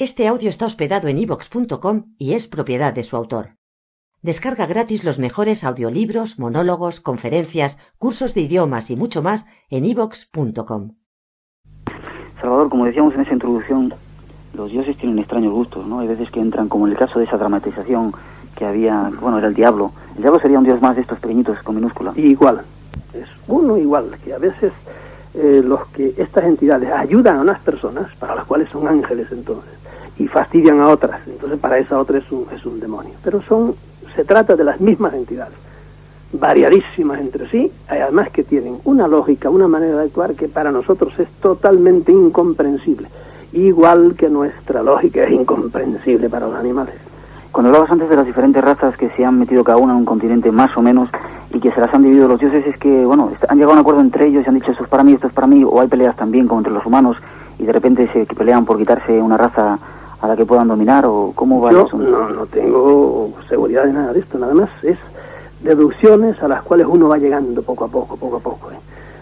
Este audio está hospedado en ivox.com y es propiedad de su autor. Descarga gratis los mejores audiolibros, monólogos, conferencias, cursos de idiomas y mucho más en ivox.com. Salvador, como decíamos en esa introducción, los dioses tienen extraños gustos, ¿no? Hay veces que entran, como en el caso de esa dramatización que había, bueno, era el diablo. El diablo sería un dios más de estos pequeñitos con minúscula. Igual, es uno igual, que a veces eh, los que estas entidades ayudan a unas personas, para las cuales son ángeles entonces, y fastidian a otras. Entonces para esa otra es un, es un demonio. Pero son, se trata de las mismas entidades, variadísimas entre sí, además que tienen una lógica, una manera de actuar que para nosotros es totalmente incomprensible, igual que nuestra lógica es incomprensible para los animales. Cuando hablabas antes de las diferentes razas que se han metido cada una en un continente más o menos y que se las han dividido los dioses, es que, bueno, han llegado a un acuerdo entre ellos y han dicho esto es para mí, esto es para mí, o hay peleas también como entre los humanos y de repente se pelean por quitarse una raza a la que puedan dominar o cómo va Yo eso? no, no tengo seguridad de nada de esto, nada más es deducciones a las cuales uno va llegando poco a poco, poco a poco. ¿eh?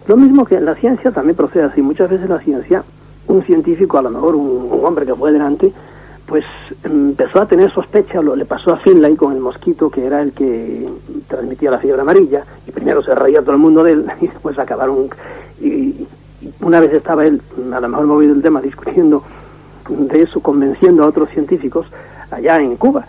Lo mismo que en la ciencia también procede así. Muchas veces la ciencia, un científico, a lo mejor un, un hombre que fue delante, pues empezó a tener sospecha, lo le pasó a Finlay con el mosquito que era el que transmitía la fiebre amarilla, y primero se reía todo el mundo de él, y después acabaron, y, una vez estaba él, a lo mejor movido el tema, discutiendo de eso, convenciendo a otros científicos allá en Cuba,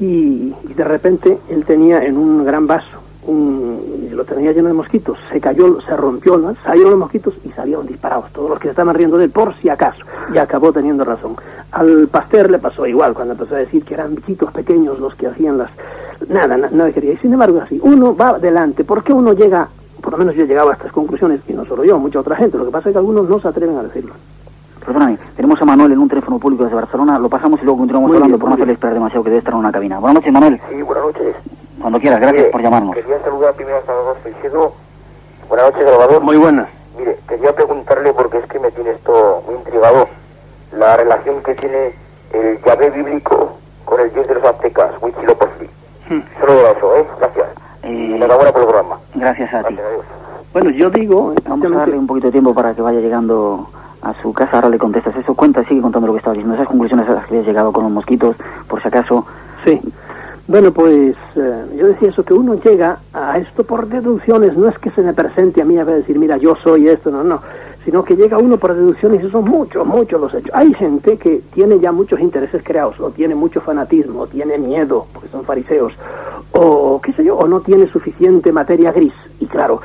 y de repente él tenía en un gran vaso, un, lo tenía lleno de mosquitos, se cayó, se rompió, ¿no? salieron los mosquitos y salieron disparados, todos los que se estaban riendo de él por si acaso, y acabó teniendo razón. Al Pasteur le pasó igual, cuando empezó a decir que eran bichitos pequeños los que hacían las... Nada, na- nada quería. Y sin embargo, así, uno va adelante, ¿por qué uno llega, por lo menos yo he llegado a estas conclusiones, y no solo yo, mucha otra gente, lo que pasa es que algunos no se atreven a decirlo. Perdóname, tenemos a Manuel en un teléfono público desde Barcelona, lo pasamos y luego continuamos Muy hablando bien, por no hacerle esperar demasiado que debe estar en una cabina. Buenas noches, Manuel. Sí, buenas noches. Cuando quieras, gracias Mire, por llamarnos. Quería saludar primero a Salvador. Buenas noches, Salvador. Muy buenas. Mire, quería preguntarle, porque es que me tiene esto muy intrigado, la relación que tiene el Yahvé bíblico con el dios de los aztecas, Huitzilopochtli. Solo eso, ¿eh? Gracias. Eh, Enhorabuena por el programa. gracias a ti. Gracias. Bueno, yo digo, Vamos a darle un poquito de tiempo para que vaya llegando a su casa. Ahora le contestas eso. Cuenta, sigue contando lo que estabas diciendo. Esas conclusiones a las que habías llegado con los mosquitos, por si acaso. Sí. Bueno, pues eh, yo decía eso, que uno llega a esto por deducciones, no es que se me presente a mí a decir, mira, yo soy esto, no, no, sino que llega uno por deducciones y son muchos, muchos los hechos. Hay gente que tiene ya muchos intereses creados, o tiene mucho fanatismo, o tiene miedo, porque son fariseos, o qué sé yo, o no tiene suficiente materia gris, y claro,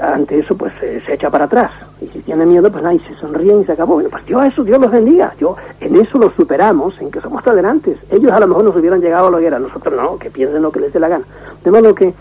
ante eso pues eh, se echa para atrás, y si tiene miedo, pues ahí se sonríen y se acabó. Bueno, pues a eso, Dios los bendiga, yo en eso lo superamos, en que somos tolerantes. Ellos a lo mejor nos hubieran llegado a lo que era, nosotros no, que piensen lo que les dé la gana. De modo que,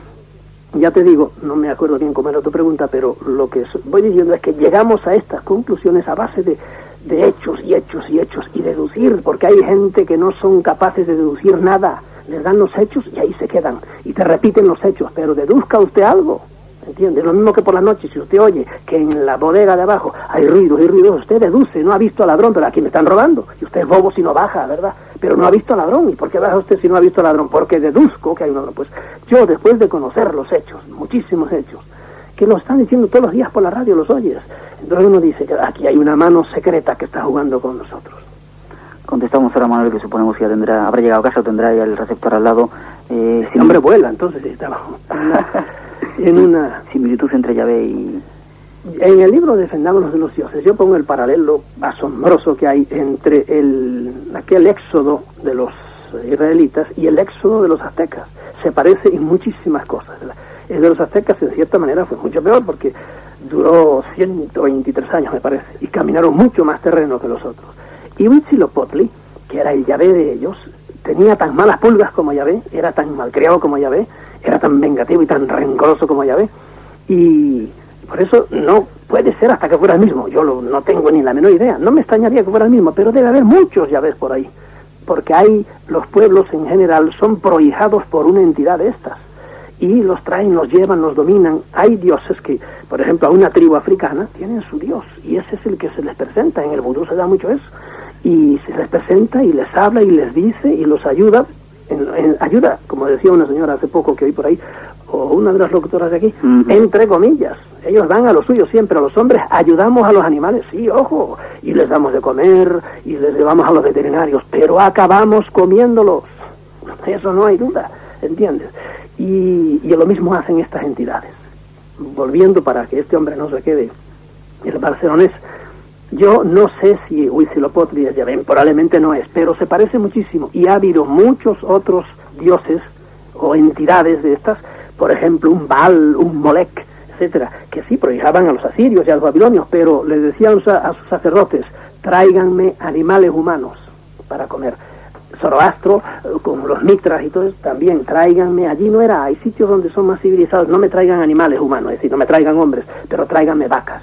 ya te digo, no me acuerdo bien cómo era tu pregunta, pero lo que voy diciendo es que llegamos a estas conclusiones a base de, de hechos y hechos y hechos y deducir, porque hay gente que no son capaces de deducir nada, les dan los hechos y ahí se quedan, y te repiten los hechos, pero deduzca usted algo. ¿Entiende? Lo mismo que por la noche, si usted oye que en la bodega de abajo hay ruidos, hay ruidos, usted deduce, no ha visto al ladrón, pero aquí me están robando. Y usted es bobo si no baja, ¿verdad? Pero no ha visto al ladrón. ¿Y por qué baja usted si no ha visto al ladrón? Porque deduzco que hay un ladrón. Pues yo, después de conocer los hechos, muchísimos hechos, que lo están diciendo todos los días por la radio, los oyes. Entonces uno dice que aquí hay una mano secreta que está jugando con nosotros. Contestamos ahora Manuel, que suponemos que ya tendrá, habrá llegado a casa o tendrá ya el receptor al lado. Eh, El hombre vuela, entonces en una- en una similitud entre Yahvé y... En el libro Defendámonos de los dioses, yo pongo el paralelo asombroso que hay entre el, aquel éxodo de los israelitas y el éxodo de los aztecas. Se parece en muchísimas cosas. El de los aztecas, en cierta manera, fue mucho peor porque duró 123 años, me parece, y caminaron mucho más terreno que los otros. Y Huitzilopochtli, que era el Yahvé de ellos, tenía tan malas pulgas como Yahvé, era tan malcriado como Yahvé, era tan vengativo y tan rencoroso como Yahvé, y por eso no puede ser hasta que fuera el mismo. Yo lo- no tengo ni la menor idea. No me extrañaría que fuera el mismo, pero debe haber muchos Yahvés por ahí. Porque hay, los pueblos en general son prohijados por una entidad de estas. Y los traen, los llevan, los dominan. Hay dioses que, por ejemplo, a una tribu africana tienen su dios. Y ese es el que se les presenta. En el vudú se da mucho eso. Y se les presenta y les habla y les dice y los ayuda. En- en- ayuda, como decía una señora hace poco que oí por ahí, o una de las locutoras de aquí, entre comillas. Ellos dan a lo suyo siempre, a los hombres ayudamos a los animales, sí, ojo, y les damos de comer, y les llevamos a los veterinarios, pero acabamos comiéndolos. Eso no hay duda, ¿entiendes? Y, y lo mismo hacen estas entidades. Volviendo para que este hombre no se quede el barcelonés, yo no sé si Huitzilopochtli es Yahvé, probablemente no es, pero se parece muchísimo. Y ha habido muchos otros dioses o entidades de estas, por ejemplo, un Baal, un Molec, etcétera, que sí prohijaban a los asirios y a los babilonios, pero les decían a a sus sacerdotes, tráiganme animales humanos para comer. Zoroastro, eh, con los mitras y todo eso, también tráiganme, allí no era, hay sitios donde son más civilizados, no me traigan animales humanos, es decir, no me traigan hombres, pero tráiganme vacas,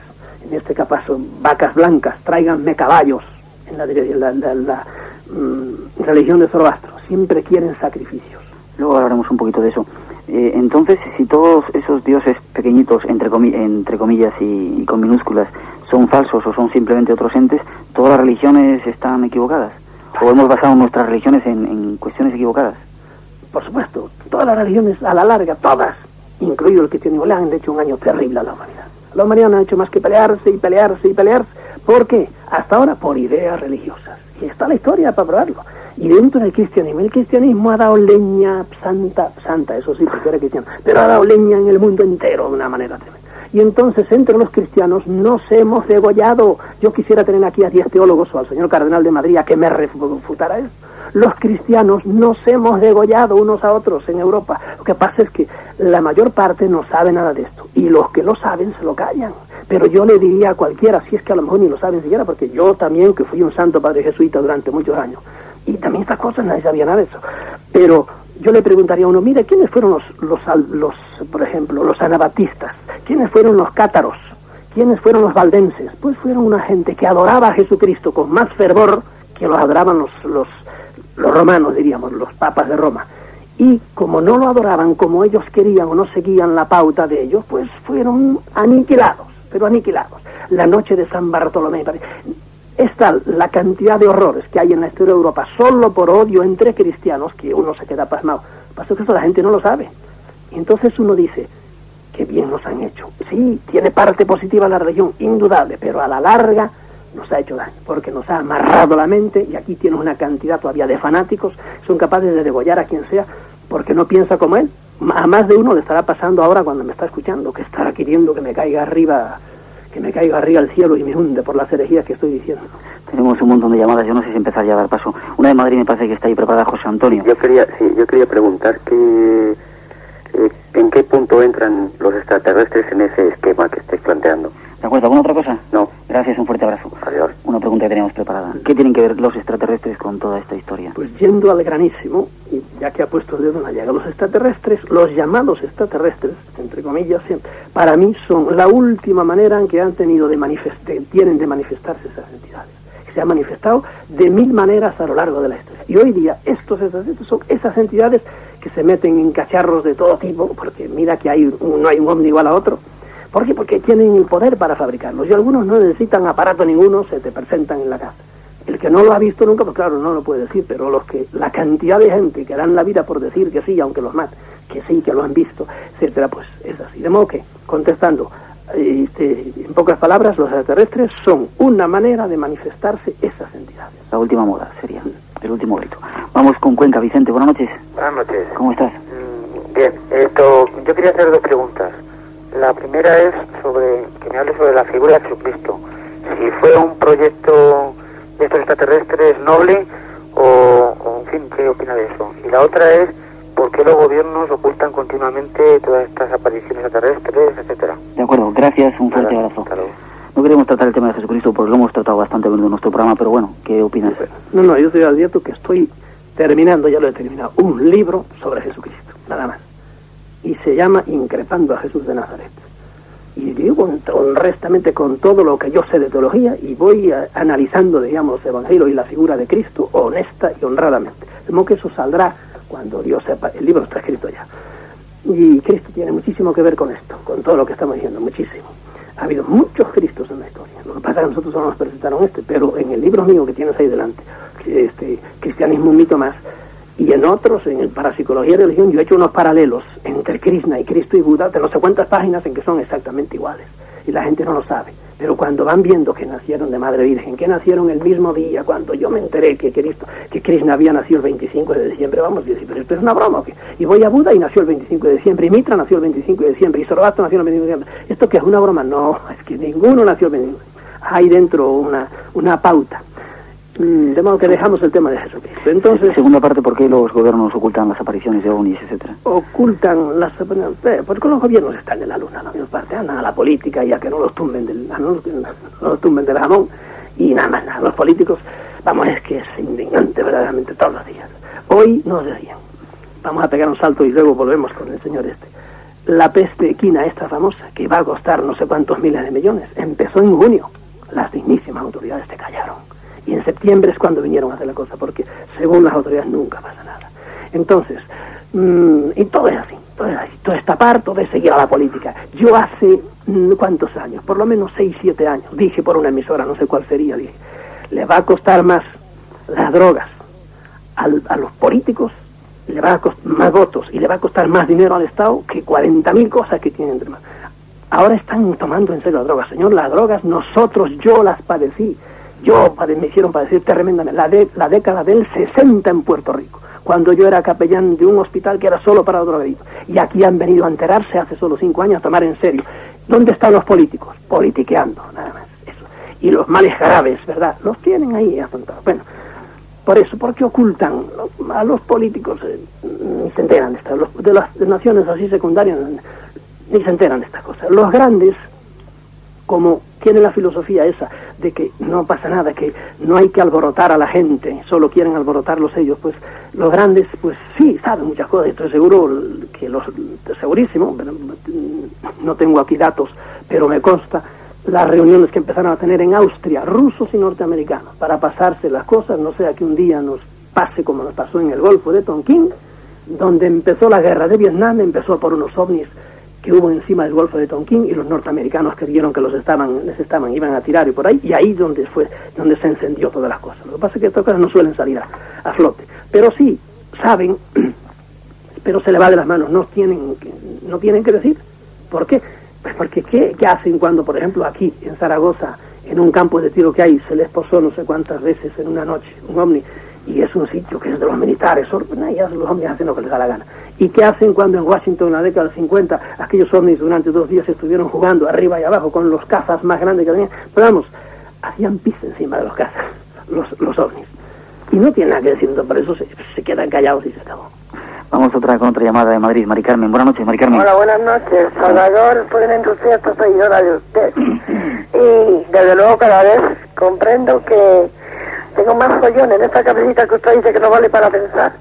en este caso vacas blancas, tráiganme caballos, en la, la- la- la, mm, religión de Zoroastro, siempre quieren sacrificios. Luego hablaremos un poquito de eso. Eh, entonces, si todos esos dioses pequeñitos, entre, comi- entre comillas y, y con minúsculas, son falsos o son simplemente otros entes, ¿todas las religiones están equivocadas? ¿O hemos basado nuestras religiones en, en cuestiones equivocadas? Por supuesto, todas las religiones a la larga, todas, incluido el cristianismo, le han hecho un año terrible a la humanidad. La humanidad no ha hecho más que pelearse y pelearse y pelearse. ¿Por qué? Hasta ahora por ideas religiosas. Y está la historia para probarlo. Y dentro del cristianismo, el cristianismo ha dado leña santa, santa, eso sí, porque era cristiano, pero ha dado leña en el mundo entero de una manera tremenda. Y entonces entre los cristianos nos hemos degollado. Yo quisiera tener aquí a 10 teólogos o al señor cardenal de Madrid a que me refutara eso. Los cristianos nos hemos degollado unos a otros en Europa. Lo que pasa es que la mayor parte no sabe nada de esto. Y los que lo saben se lo callan. Pero yo le diría a cualquiera, si es que a lo mejor ni lo saben siquiera, porque yo también, que fui un santo padre jesuita durante muchos años, y también estas cosas nadie sabía nada de eso. Pero yo le preguntaría a uno, mire, ¿quiénes fueron los, los, los por ejemplo, los anabatistas? ¿Quiénes fueron los cátaros? ¿Quiénes fueron los valdenses? Pues fueron una gente que adoraba a Jesucristo con más fervor que los adoraban los, los, los romanos, diríamos, los papas de Roma. Y como no lo adoraban como ellos querían o no seguían la pauta de ellos, pues fueron aniquilados, pero aniquilados. La noche de San Bartolomé, es tal la cantidad de horrores que hay en la historia de Europa solo por odio entre cristianos que uno se queda pasmado. Pasa que eso la gente no lo sabe. Y entonces uno dice, qué bien nos han hecho. Sí, tiene parte positiva la religión, indudable, pero a la larga nos ha hecho daño, porque nos ha amarrado la mente y aquí tienes una cantidad todavía de fanáticos, son capaces de degollar a quien sea porque no piensa como él. A más de uno le estará pasando ahora cuando me está escuchando, que estará queriendo que me caiga arriba, que me caiga arriba al cielo y me hunde por las herejías que estoy diciendo. Tenemos un montón de llamadas, yo no sé si empezar ya a dar paso. Una de Madrid me parece que está ahí preparada José Antonio. Yo quería, sí, yo quería preguntar que, eh, en qué punto entran los extraterrestres en ese esquema que estáis planteando. ¿De acuerdo? ¿Alguna otra cosa? No. Gracias, un fuerte abrazo. Adiós. Una pregunta que teníamos preparada. ¿Qué tienen que ver los extraterrestres con toda esta historia? Pues yendo al granísimo, y ya que ha puesto el dedo en la llaga, los extraterrestres, los llamados extraterrestres, entre comillas, siempre, para mí son la última manera en que han tenido de manifestar, tienen de manifestarse esas entidades. Se han manifestado de mil maneras a lo largo de la historia. Y hoy día estos extraterrestres son esas entidades que se meten en cacharros de todo tipo, porque mira que hay no hay un hombre igual a otro. ¿Por qué? Porque tienen el poder para fabricarlos. Y algunos no necesitan aparato ninguno, se te presentan en la casa. El que no lo ha visto nunca, pues claro, no lo puede decir, pero los que, la cantidad de gente que dan la vida por decir que sí, aunque los maten, que sí, que lo han visto, etcétera, pues es así. De modo que, contestando, este, en pocas palabras, los extraterrestres son una manera de manifestarse esas entidades. La última moda sería el último grito. Vamos con Cuenca, Vicente, buenas noches. Buenas noches. ¿Cómo estás? Mm, Bien, esto, yo quería hacer dos preguntas. La primera es sobre que me hable sobre la figura de Jesucristo. Si fue un proyecto de estos extraterrestres noble o, o, en fin, ¿qué opina de eso? Y la otra es por qué los gobiernos ocultan continuamente todas estas apariciones extraterrestres, etcétera. De acuerdo, gracias, un fuerte abrazo. hasta luego. No queremos tratar el tema de Jesucristo porque lo hemos tratado bastante en nuestro programa, pero bueno, ¿qué opinas? No, no, yo te advierto que estoy terminando, ya lo he terminado, un libro sobre Jesucristo, nada más. Y se llama Increpando a Jesús de Nazaret. Y digo honestamente con todo lo que yo sé de teología y voy a- analizando, digamos, el Evangelio y la figura de Cristo honesta y honradamente. De que eso saldrá cuando Dios sepa, el libro está escrito ya. Y Cristo tiene muchísimo que ver con esto, con todo lo que estamos diciendo, muchísimo. Ha habido muchos Cristos en la historia. Lo que pasa es que nosotros solo nos presentaron este, pero en el libro mío que tienes ahí delante, este Cristianismo un mito más, Y en otros, en el parapsicología y religión, yo he hecho unos paralelos entre Krishna y Cristo y Buda de no sé cuántas páginas en que son exactamente iguales. Y la gente no lo sabe. Pero cuando van viendo que nacieron de Madre Virgen, que nacieron el mismo día, cuando yo me enteré que Cristo, que Krishna había nacido el 25 de diciembre, vamos a decir, pero esto es una broma. Y voy a Buda y nació el 25 de diciembre, y Mitra nació el 25 de diciembre, y Zoroastro nació el 25 de diciembre. ¿Esto qué es una broma? No, es que ninguno nació el 25. Hay dentro una, una pauta. Mm, De modo que dejamos el tema de Jesucristo. Entonces, Segunda parte, ¿por qué los gobiernos ocultan las apariciones de ovnis, etcétera? ocultan las eh, porque los gobiernos están en la luna la mayor parte andan a la política ya que no los tumben del a no, no los tumben del jamón y nada más nada los políticos vamos es que es indignante verdaderamente todos los días hoy nos decían vamos a pegar un salto y luego volvemos con el señor este la peste equina esta famosa que va a costar no sé cuántos miles de millones empezó en junio las dignísimas autoridades te callaron y en septiembre es cuando vinieron a hacer la cosa porque según las autoridades nunca pasa nada entonces Mm, y todo es así, todo es así, todo es tapar, todo es seguir a la política. Yo hace, mm, ¿cuántos años? Por lo menos 6, 7 años, dije por una emisora, no sé cuál sería, dije, le va a costar más las drogas al- a los políticos, le va a costar más votos y le va a costar más dinero al Estado que 40.000 cosas que tienen entre manos. Ahora están tomando en serio las drogas. Señor, las drogas nosotros, yo las padecí. Yo me hicieron padecer tremendamente. La, de- la década del 60 en Puerto Rico, cuando yo era capellán de un hospital que era solo para drogadictos. Y aquí han venido a enterarse hace solo cinco años a tomar en serio. ¿Dónde están los políticos? Politiqueando, nada más. Eso. Y los males graves, ¿verdad? Los tienen ahí afrontados. Bueno, por eso, porque ocultan ¿no? a los políticos, eh, ni se enteran de estas, de las naciones así secundarias, ni se enteran de estas cosas. Los grandes, como tienen la filosofía esa de que no pasa nada, que no hay que alborotar a la gente, solo quieren alborotarlos ellos, pues los grandes, pues sí, saben muchas cosas, estoy seguro que los, segurísimo, no tengo aquí datos, pero me consta las reuniones que empezaron a tener en Austria, rusos y norteamericanos, para pasarse las cosas, no sea que un día nos pase como nos pasó en el Golfo de Tonkin, donde empezó la guerra de Vietnam, empezó por unos ovnis que hubo encima del Golfo de Tonkin y los norteamericanos creyeron que los estaban, les estaban, iban a tirar y por ahí, y ahí donde fue, donde se encendió todas las cosas. Lo que pasa es que estas cosas no suelen salir a, a flote. Pero sí, saben, pero se le va de las manos, no tienen, que- no tienen que decir. ¿Por qué? Pues porque ¿qué, qué hacen cuando, por ejemplo, aquí en Zaragoza, en un campo de tiro que hay, se les posó no sé cuántas veces en una noche un ovni y es un sitio que es de los militares, los ovnis hacen lo que les da la gana. ¿Y qué hacen cuando en Washington en la década del 50 aquellos ovnis durante dos días estuvieron jugando arriba y abajo con los cazas más grandes que tenían? Pero vamos, hacían pis encima de los cazas, los, los ovnis. Y no tienen nada que decir, entonces por eso se, se quedan callados y se acabó. Vamos otra con otra llamada de Madrid. Mari Carmen, buenas noches, Mari Carmen. Hola, buenas noches. Salvador, soy una entusiasta seguidora de usted. Y desde luego cada vez comprendo que tengo más follón en esta cabecita que usted dice que no vale para pensar.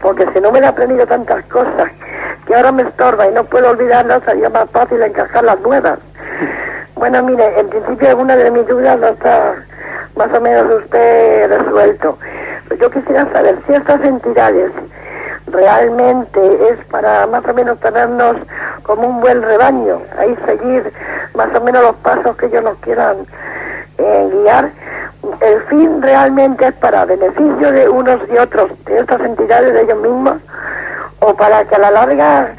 Porque si no he aprendido tantas cosas que ahora me estorba y no puedo olvidarlas, sería más fácil encajar las nuevas. Bueno, mire, en principio alguna de mis dudas no está más o menos usted resuelto. Pero yo quisiera saber si estas entidades realmente es para más o menos tenernos como un buen rebaño, ahí seguir más o menos los pasos que ellos nos quieran eh, guiar. El fin realmente es para beneficio de unos y otros, de estas entidades, de ellos mismos, o para que a la larga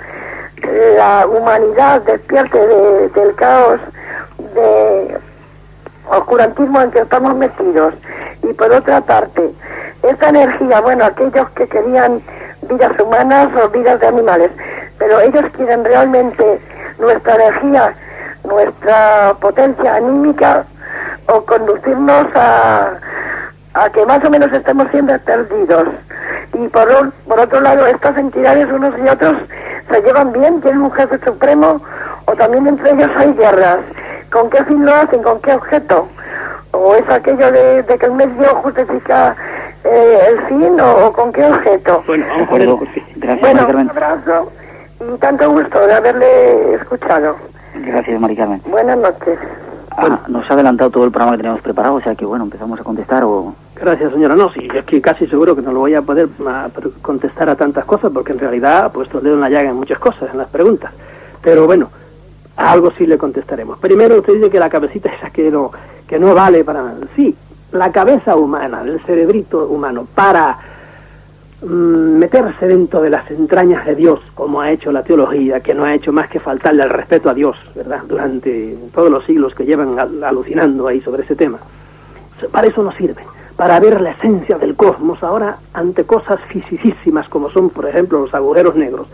eh, la humanidad despierte de- del caos de oscurantismo en que estamos metidos. Y por otra parte, esta energía, bueno, aquellos que querían vidas humanas o vidas de animales, pero ellos quieren realmente nuestra energía, nuestra potencia anímica o conducirnos a, a que más o menos estemos siendo perdidos. Y por, un- por otro lado, estas entidades unos y otros se llevan bien, tienen un jefe supremo o también entre ellos hay guerras. ¿Con qué fin lo hacen? ¿Con qué objeto? ¿O es aquello de, de que el medio justifica eh, el fin o, o con qué objeto? Bueno, vamos el acuerdo. porque- Gracias, Bueno, Mari un abrazo y tanto gusto de haberle escuchado. Gracias, Mari Carmen. Buenas noches. Ah, nos ha adelantado todo el programa que teníamos preparado, o sea que bueno, empezamos a contestar o... Gracias, señora. No, sí, es que casi seguro que no lo voy a poder contestar a tantas cosas, porque en realidad ha puesto el dedo en la llaga en muchas cosas, en las preguntas. Pero bueno, a algo sí le contestaremos. Primero, usted dice que la cabecita esa que no, que no vale para... Sí, la cabeza humana, el cerebrito humano, para mm, meterse dentro de las entrañas de Dios, como ha hecho la teología, que no ha hecho más que faltarle al respeto a Dios, ¿verdad? Durante todos los siglos que llevan alucinando ahí sobre ese tema. Para eso nos sirve, para ver la esencia del cosmos ahora ante cosas fisicísimas como son, por ejemplo, los agujeros negros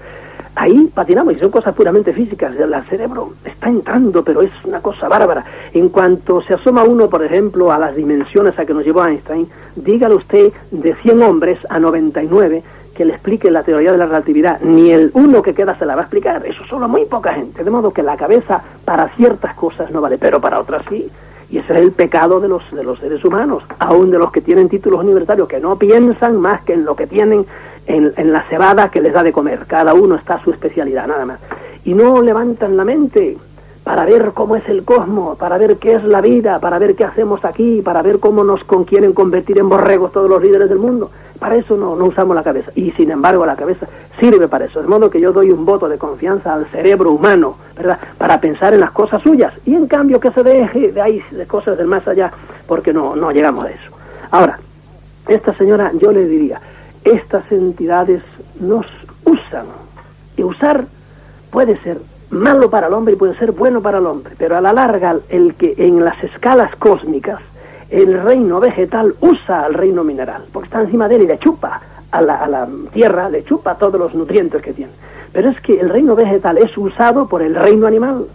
ahí patinamos y son cosas puramente físicas. El cerebro está entrando, pero es una cosa bárbara. En cuanto se asoma uno, por ejemplo, a las dimensiones a que nos llevó Einstein, dígale usted de 100 hombres a 99 que le explique la teoría de la relatividad, ni el uno que queda se la va a explicar. Eso solo muy poca gente. De modo que la cabeza para ciertas cosas no vale, pero para otras sí. Y ese es el pecado de los, de los seres humanos, aún de los que tienen títulos universitarios, que no piensan más que en lo que tienen en, la cebada que les da de comer. Cada uno está a su especialidad, nada más. Y no levantan la mente para ver cómo es el cosmos, para ver qué es la vida, para ver qué hacemos aquí, para ver cómo nos quieren convertir en borregos todos los líderes del mundo. Para eso no, no usamos la cabeza. Y sin embargo la cabeza sirve para eso. De modo que yo doy un voto de confianza al cerebro humano, ¿verdad? Para pensar en las cosas suyas. Y en cambio que se deje de ahí, de cosas del más allá, porque no, no llegamos a eso. Ahora, esta señora yo le diría, estas entidades nos usan. Y usar puede ser malo para el hombre y puede ser bueno para el hombre, pero a la larga el que en las escalas cósmicas el reino vegetal usa al reino mineral, porque está encima de él y le chupa a la, a la tierra, le chupa todos los nutrientes que tiene. Pero es que el reino vegetal es usado por el reino animal.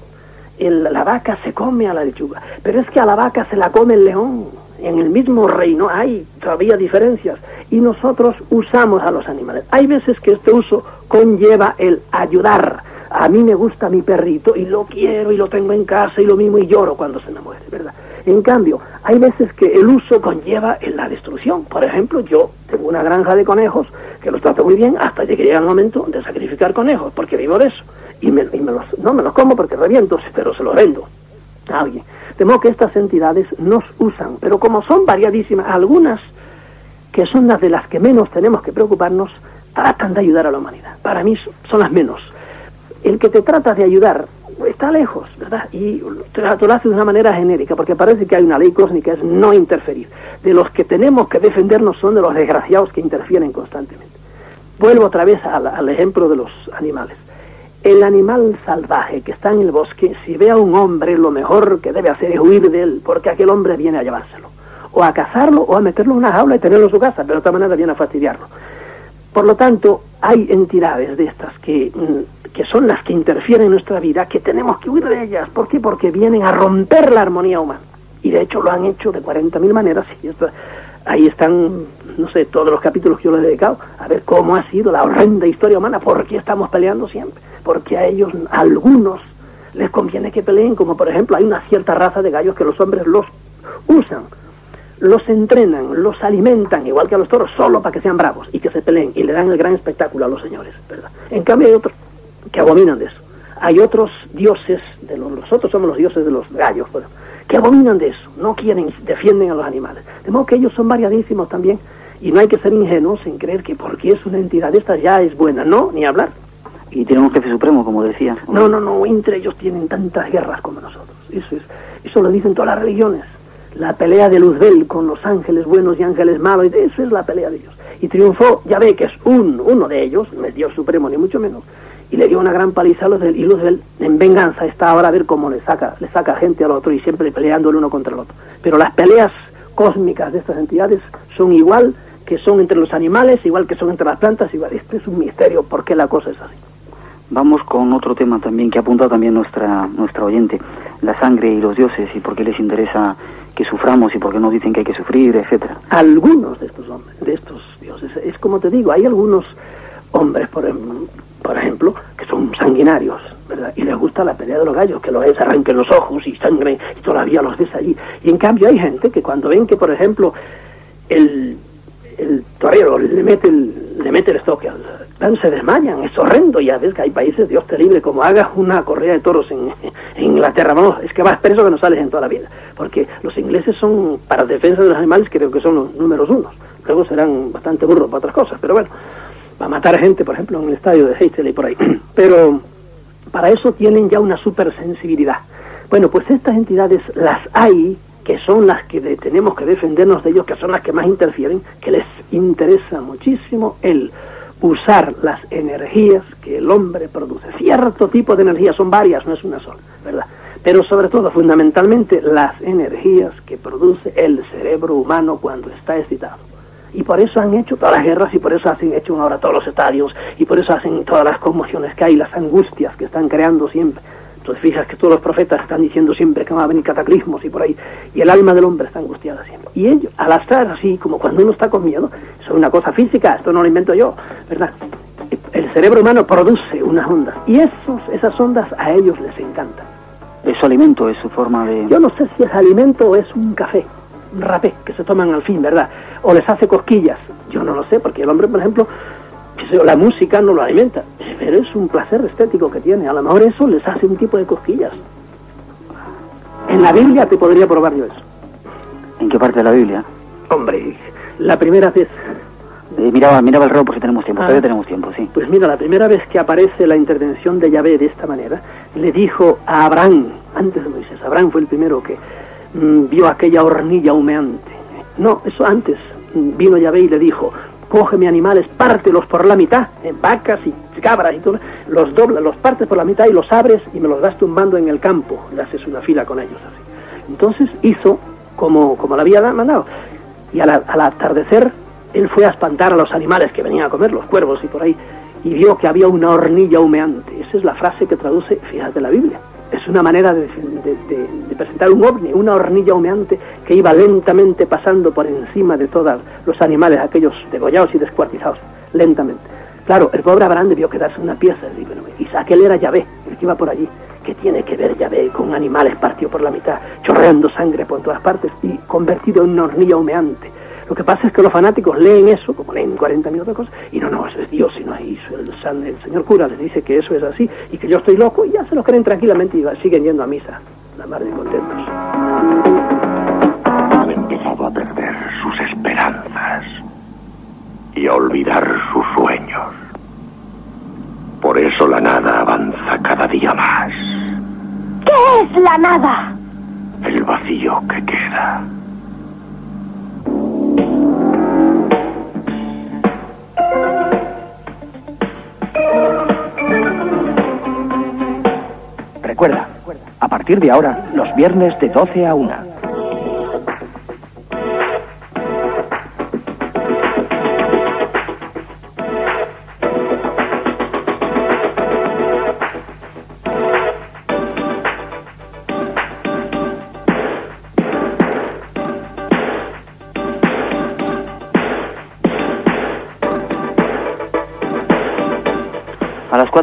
la vaca se come a la lechuga, pero es que a la vaca se la come el león en el mismo reino hay todavía diferencias y nosotros usamos a los animales. Hay veces que este uso conlleva el ayudar. A mí me gusta mi perrito y lo quiero y lo tengo en casa y lo mismo y lloro cuando se me muere, ¿verdad? En cambio, hay veces que el uso conlleva en la destrucción. Por ejemplo, yo tengo una granja de conejos que los trato muy bien hasta que llega el momento de sacrificar conejos, porque vivo de eso. Y, me, los, no me los como porque reviento, pero se los vendo a alguien. De modo que estas entidades nos usan, pero como son variadísimas, algunas que son las de las que menos tenemos que preocuparnos, tratan de ayudar a la humanidad. Para mí son las menos. El que te trata de ayudar está lejos, ¿verdad? Y lo hace de una manera genérica, porque parece que hay una ley cósmica, es no interferir. De los que tenemos que defendernos son de los desgraciados que interfieren constantemente. Vuelvo otra vez al ejemplo de los animales. El animal salvaje que está en el bosque, si ve a un hombre, lo mejor que debe hacer es huir de él, porque aquel hombre viene a llevárselo. O a cazarlo o a meterlo en una jaula y tenerlo en su casa, pero de otra manera viene a fastidiarlo. Por lo tanto, hay entidades de estas que, mm, que son las que interfieren en nuestra vida, que tenemos que huir de ellas. ¿Por qué? Porque vienen a romper la armonía humana. Y de hecho lo han hecho de 40.000 maneras. Y ahí están, no sé, todos los capítulos que yo les he dedicado a ver cómo ha sido la horrenda historia humana, por qué estamos peleando siempre porque a ellos, a algunos, les conviene que peleen, como por ejemplo hay una cierta raza de gallos que los hombres los usan, los entrenan, los alimentan, igual que a los toros, solo para que sean bravos y que se peleen y le dan el gran espectáculo a los señores, ¿verdad? En cambio hay otros que abominan de eso. Hay otros dioses, de los, nosotros somos los dioses de los gallos, que abominan de eso, no quieren, defienden a los animales. De modo que ellos son variadísimos también y no hay que ser ingenuos en creer que porque es una entidad de estas ya es buena, no, ni hablar. Y tienen un jefe supremo, como decía. No, no, no, entre ellos tienen tantas guerras como nosotros. Eso es, eso lo dicen todas las religiones. La pelea de Luzbel con los ángeles buenos y ángeles malos, y eso es la pelea de ellos. Y triunfó, ya ve que es un, uno de ellos, no es Dios supremo ni mucho menos, y le dio una gran paliza a Luzbel, y Luzbel en venganza está ahora a ver cómo le saca, le saca gente al otro y siempre peleando el uno contra el otro. Pero las peleas cósmicas de estas entidades son igual que son entre los animales, igual que son entre las plantas, igual. Este es un misterio, ¿por qué la cosa es así? Vamos con otro tema también que ha apuntado también nuestra, nuestra oyente, la sangre y los dioses y por qué les interesa que suframos y por qué nos dicen que hay que sufrir, etcétera. Algunos de estos hombres, de estos dioses, es como te digo, hay algunos hombres, por, em, por ejemplo, que son sanguinarios, ¿verdad? Y les gusta la pelea de los gallos, que los arranquen los ojos y sangre y todavía los ves allí. Y en cambio hay gente que cuando ven que, por ejemplo, el, el torero le mete el, le mete el estoque al, se desmayan, es horrendo. Ya ves que hay países, Dios te libre, como hagas una correa de toros en, Inglaterra, vamos, es que vas preso que no sales en toda la vida. Porque los ingleses son, para defensa de los animales, creo que son los números unos. Luego serán bastante burros para otras cosas, pero bueno, va a matar gente, por ejemplo, en el estadio de Hastel y por ahí. Pero para eso tienen ya una supersensibilidad. Bueno, pues estas entidades las hay que son las que tenemos que defendernos de ellos, que son las que más interfieren, que les interesa muchísimo el usar las energías que el hombre produce. Cierto tipo de energías, son varias, no es una sola, ¿verdad? Pero sobre todo, fundamentalmente, las energías que produce el cerebro humano cuando está excitado. Y por eso han hecho todas las guerras y por eso han hecho ahora todos los estadios y por eso hacen todas las conmociones que hay, las angustias que están creando siempre. Entonces fijas que todos los profetas están diciendo siempre que van a venir cataclismos y por ahí. Y el alma del hombre está angustiada siempre. Y ellos, al estar así, como cuando uno está con miedo, eso es una cosa física, esto no lo invento yo, ¿verdad? El cerebro humano produce unas ondas. Y esos, esas ondas a ellos les encantan. ¿Es su alimento? ¿Es su forma de...? Yo no sé si es alimento o es un café, un rapé, que se toman al fin, ¿verdad? O les hace cosquillas. Yo no lo sé, porque el hombre, por ejemplo, la música no lo alimenta, pero es un placer estético que tiene. A lo mejor eso les hace un tipo de cosquillas. En la Biblia te podría probar yo eso. ¿En qué parte de la Biblia? Hombre, la primera vez... Eh, miraba, miraba el reloj por si tenemos tiempo, Ah. todavía tenemos tiempo, sí. Pues mira, la primera vez que aparece la intervención de Yahvé de esta manera, le dijo a Abraham, antes de Moisés, Abraham fue el primero que mm, vio aquella hornilla humeante. No, eso antes vino Yahvé y le dijo, cógeme animales, pártelos por la mitad, en vacas y cabras y todo, los doblas, los partes por la mitad y los abres y me los das tumbando en el campo, le haces una fila con ellos así. Entonces hizo como, como le había da- mandado. Y al, al atardecer, él fue a espantar a los animales que venían a comer, los cuervos y por ahí, y vio que había una hornilla humeante. Esa es la frase que traduce, fíjate, la Biblia. Es una manera de, presentar un ovni, una hornilla humeante que iba lentamente pasando por encima de todos los animales, aquellos degollados y descuartizados, lentamente. Claro, el pobre Abraham debió quedarse una pieza, y, bueno, y aquel era Yahvé, el que iba por allí. ¿Qué tiene que ver Yahvé con animales partidos por la mitad, chorreando sangre por todas partes y convertido en una hornilla humeante? Lo que pasa es que los fanáticos leen eso, como leen 40 minutos de cosas, y no, no, eso es Dios, sino ahí el, san- el señor cura les dice que eso es así y que yo estoy loco y ya se lo creen tranquilamente y va- siguen yendo a misa, la madre de contentos. Han empezado a perder sus esperanzas y a olvidar sus sueños. Por eso la nada avanza cada día más. ¿Qué es la nada? El vacío que queda. Recuerda, a partir de ahora, los viernes de 12 a 1.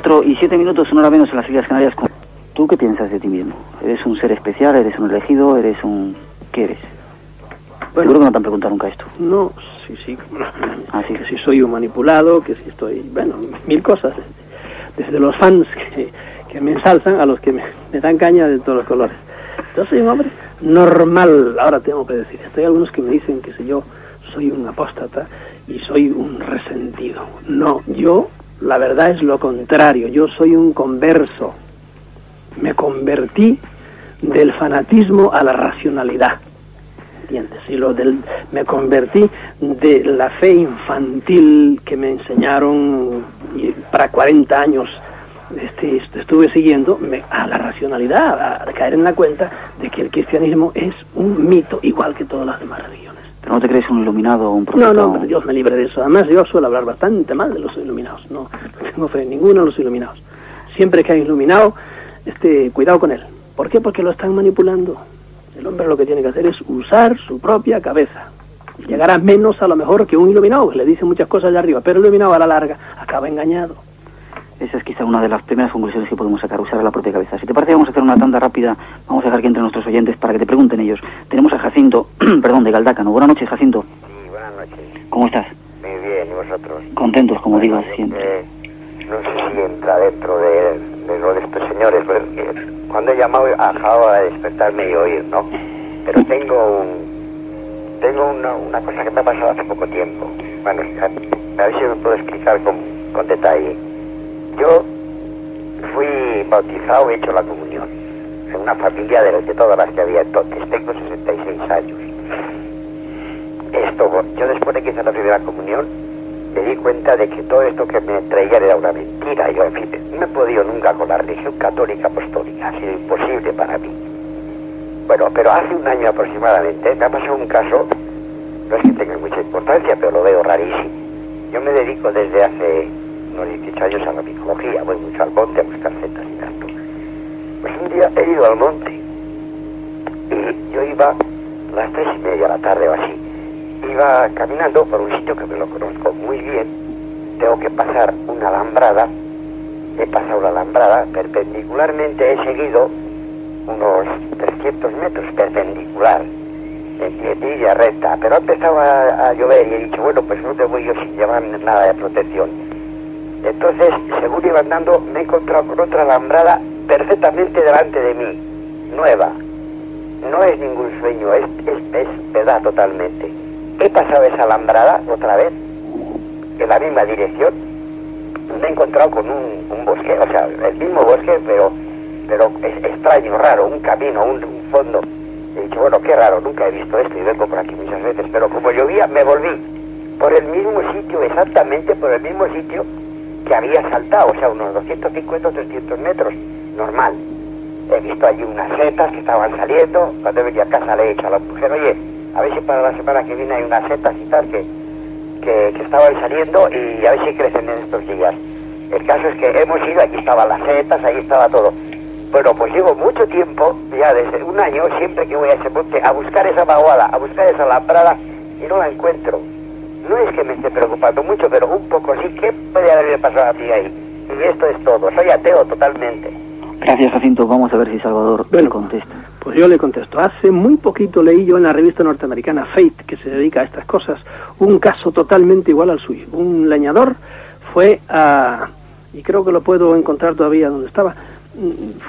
4 y 7 minutos, una hora menos en las Islas Canarias. ¿Tú qué piensas de ti mismo? ¿Eres un ser especial? ¿Eres un elegido? ¿Eres un...? ¿Qué eres? Bueno. Seguro que no te han preguntado nunca esto. No, sí, sí. Así que si soy un manipulado, que si estoy, bueno, mil cosas. Desde los fans que, que me ensalzan a los que me, me dan caña de todos los colores. Yo soy un hombre normal, ahora tengo que decir. Estoy algunos que me dicen que si yo soy un apóstata y soy un resentido. No, yo, la verdad es lo contrario. Yo soy un converso. Me convertí del fanatismo a la racionalidad. ¿entiendes? Y lo del, me convertí de la fe infantil que me enseñaron y para 40 años este, est- estuve siguiendo me- a la racionalidad, a, a caer en la cuenta de que el cristianismo es un mito igual que todas las demás religiones. ¿Pero no te crees un iluminado o un profeta? No, no, pero Dios me libre de eso. Además, yo suelo hablar bastante mal de los iluminados. No, no tengo fe en ninguno de los iluminados. Siempre que hay iluminado, este, cuidado con él. ¿Por qué? Porque lo están manipulando. El hombre lo que tiene que hacer es usar su propia cabeza. Llegará menos a lo mejor que un iluminado, que le dice muchas cosas allá arriba, pero el iluminado a la larga acaba engañado. Esa es quizá una de las primeras conclusiones que podemos sacar, usar a la propia cabeza. Si te parece, vamos a hacer una tanda rápida. Vamos a dejar que entre nuestros oyentes para que te pregunten ellos. Tenemos a Jacinto, perdón, de Galdácano. Buenas noches, Jacinto. Sí, buenas noches. ¿Cómo estás? Muy bien, ¿y vosotros? Contentos, como Bueno, digas yo, siempre. eh, no sé si entra dentro de, de lo de estos señores, porque cuando he llamado acabo de despertarme y oír, ¿no? Pero tengo un, tengo una, una cosa que me ha pasado hace poco tiempo. Bueno, a, a ver si me puedo explicar con, con detalle. Yo fui bautizado he hecho la comunión en una familia de, de todas las que había entonces. Tengo 66 años. Esto, yo después de que hice la primera comunión, me di cuenta de que todo esto que me traían era una mentira. Yo, en fin, no he podido nunca con la religión católica apostólica, ha sido imposible para mí. Bueno, pero hace un año aproximadamente me ha pasado un caso, no es que tenga mucha importancia, pero lo veo rarísimo. Yo me dedico desde hace unos 18 años a la micología, voy mucho al monte a buscar setas y tanto. Pues un día he ido al monte y yo iba a las tres y media de la tarde o así. Iba caminando por un sitio que me lo conozco muy bien. Tengo que pasar una alambrada. He pasado la alambrada, perpendicularmente he seguido unos 300 metros perpendicular, en línea recta, pero ha empezado a, llover y he dicho, bueno, pues no te voy yo sin llevar nada de protección. Entonces, según iba andando, me he encontrado con otra alambrada perfectamente delante de mí, nueva. No es ningún sueño, es, es, verdad totalmente. He pasado esa alambrada otra vez, en la misma dirección, me he encontrado con un, un bosque, o sea, el mismo bosque, pero pero es extraño, raro, un camino, un, un, fondo. He dicho, bueno, qué raro, nunca he visto esto y vengo por aquí muchas veces, pero como llovía me volví por el mismo sitio, exactamente por el mismo sitio que había saltado, o sea, unos 250 o 300 metros, normal. He visto allí unas setas que estaban saliendo, cuando he venido a casa le he dicho a la mujer, oye, a ver si para la semana que viene hay unas setas y tal que, que, estaban saliendo y a ver si crecen en estos días. El caso es que hemos ido, aquí estaban las setas, ahí estaba todo. Bueno, pues llevo mucho tiempo, ya desde un año, siempre que voy a ese monte, a buscar esa vaguada, a buscar esa lambrada y no la encuentro. No es que me esté preocupando mucho, pero un poco sí. ¿Qué puede haberle pasado a ti ahí? Y esto es todo. Soy ateo totalmente. Gracias, Jacinto. Vamos a ver si Salvador bueno, le contesta. Pues yo le contesto. Hace muy poquito leí yo en la revista norteamericana Fate, que se dedica a estas cosas, un caso totalmente igual al suyo. Un leñador fue a... y creo que lo puedo encontrar todavía donde estaba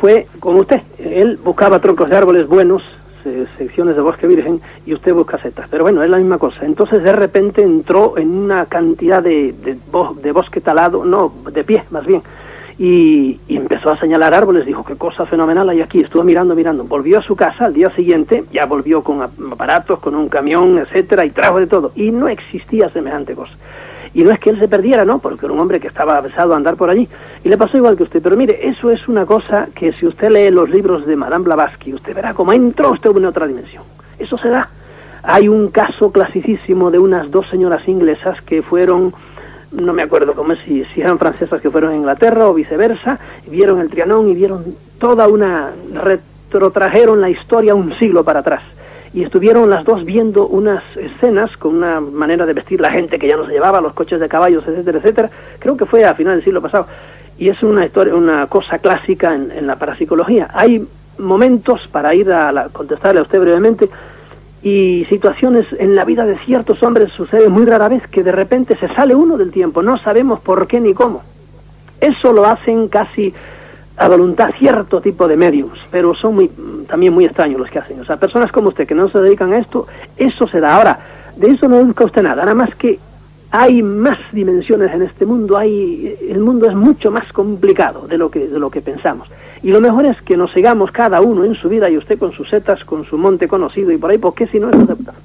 fue como usted. Él buscaba troncos de árboles buenos, se, secciones de bosque virgen, y usted busca setas. Pero bueno, es la misma cosa. Entonces de repente entró en una cantidad de, de, bosque talado, no, de pie más bien. Y, y, empezó a señalar árboles, dijo, qué cosa fenomenal hay aquí, estuvo mirando, mirando, volvió a su casa al día siguiente, ya volvió con aparatos, con un camión, etcétera, y trajo de todo, y no existía semejante cosa. Y no es que él se perdiera, no, porque era un hombre que estaba besado a andar por allí. Y le pasó igual que usted. Pero mire, eso es una cosa que si usted lee los libros de Madame Blavatsky, usted verá cómo entró usted en otra dimensión. Eso se da. Hay un caso clasicísimo de unas dos señoras inglesas que fueron, no me acuerdo cómo es, si, si eran francesas que fueron a Inglaterra o viceversa, vieron el Trianón y vieron toda una, retrotrajeron la historia un siglo para atrás y estuvieron las dos viendo unas escenas con una manera de vestir la gente que ya no se llevaba, los coches de caballos, etcétera, etcétera. Creo que fue a final del siglo pasado. Y es una historia, una cosa clásica en, la parapsicología. Hay momentos, para ir a contestarle a usted brevemente, y situaciones en la vida de ciertos hombres sucede muy rara vez que de repente se sale uno del tiempo, no sabemos por qué ni cómo. Eso lo hacen casi a voluntad cierto tipo de medios, pero son muy, también muy extraños los que hacen. O sea, personas como usted que no se dedican a esto, eso se da. Ahora, de eso no deduzca usted nada, nada más que hay más dimensiones en este mundo, hay, el mundo es mucho más complicado de lo que, de lo que pensamos. Y lo mejor es que nos sigamos cada uno en su vida y usted con sus setas, con su monte conocido y por ahí, porque si no es,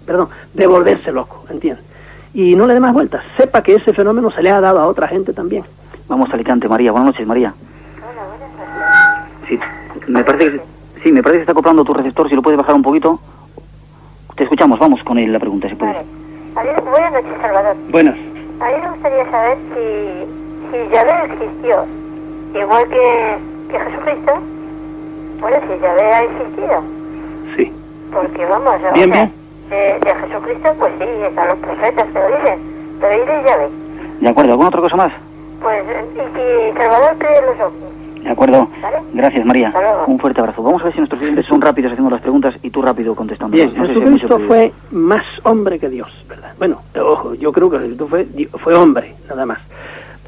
perdón, de volverse loco, ¿entiende? Y no le dé más vueltas, sepa que ese fenómeno se le ha dado a otra gente también. Vamos a Alicante, María. Buenas noches, María. Sí, me parece que, sí, me parece que está acoplando tu receptor, si lo puedes bajar un poquito. Te escuchamos, vamos con él la pregunta, si puedes. Vale. Buenas noches, Salvador. Buenas. A mí me gustaría saber si, si Yahvé existió, igual que, que Jesucristo. Bueno, si Yahvé ha existido. Sí. Porque vamos, bien, o sea, bien. De, de, Jesucristo, pues sí, están los profetas que lo dicen. Pero ¿y de Yahvé? De acuerdo, ¿alguna otra cosa más? Pues, y si Salvador cree los ovnis. De acuerdo. ¿Vale? Gracias, María. Un fuerte abrazo. Vamos a ver si nuestros clientes son rápidos haciendo las preguntas y tú rápido contestando. Bien, No si Jesucristo fue más hombre que Dios, ¿verdad? Bueno, ojo, yo creo que Jesucristo fue, fue hombre, nada más.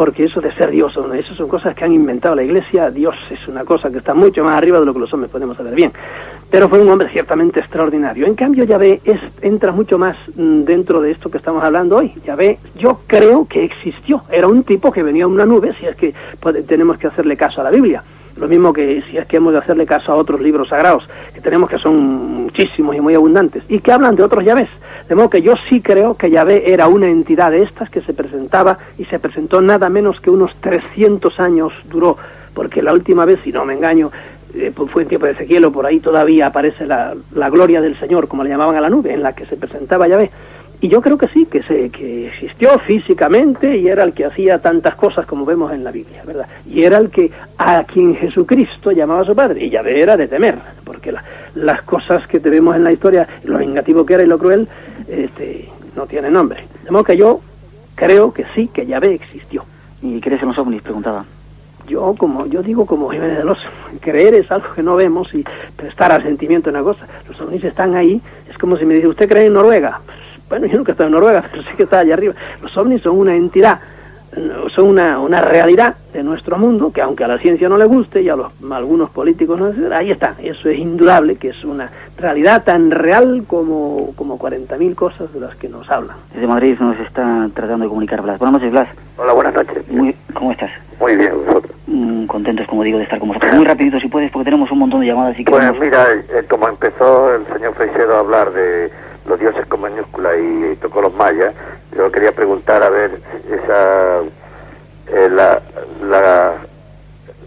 Porque eso de ser Dios, eso son cosas que han inventado la Iglesia. Dios es una cosa que está mucho más arriba de lo que los hombres podemos saber bien. Pero fue un hombre ciertamente extraordinario. En cambio, Yahvé es, entra mucho más mm, dentro de esto que estamos hablando hoy. Yahvé, yo creo que existió. Era un tipo que venía en una nube, si es que tenemos que hacerle caso a la Biblia. Lo mismo que si es que hemos de hacerle caso a otros libros sagrados, que tenemos que son muchísimos y muy abundantes, y que hablan de otros Yahvés. De modo que yo sí creo que Yahvé era una entidad de estas que se presentaba y se presentó nada menos que unos 300 años duró, porque la última vez, si no me engaño, eh, pues fue en tiempo de Ezequiel o por ahí todavía aparece la, la gloria del Señor, como le llamaban a la nube, en la que se presentaba Yahvé. Y yo creo que sí, que, se, que existió físicamente y era el que hacía tantas cosas como vemos en la Biblia, ¿verdad? Y era el que a quien Jesucristo llamaba a su padre. Y Yahvé era de temer, porque la- las cosas que tenemos en la historia, lo vengativo que era y lo cruel, este, no tienen nombre. De modo que yo creo que sí, que Yahvé existió. ¿Y crees en los ovnis? Preguntaba. Yo como yo digo como Jiménez de los creer es algo que no vemos y prestar asentimiento a una cosa. Los ovnis están ahí, es como si me dice, ¿usted cree en Noruega? Pues, bueno, yo nunca he estado en Noruega, pero sí que está allá arriba. Los ovnis son una entidad, son una, una realidad de nuestro mundo que aunque a la ciencia no le guste y a, los, a algunos políticos no les ahí está. Eso es indudable que es una realidad tan real como, como 40.000 cosas de las que nos hablan. Desde Madrid nos está tratando de comunicar Blas. Buenas noches, Blas. Hola, buenas noches. Muy, ¿Cómo estás? Muy bien, vosotros. Mm, contentos, como digo, de estar con vosotros. Muy rapidito, si puedes, porque tenemos un montón de llamadas y Pues queremos... mira, eh, como empezó el señor Freixedo a hablar de los dioses con mayúscula y tocó los mayas, yo quería preguntar a ver esa eh, la, la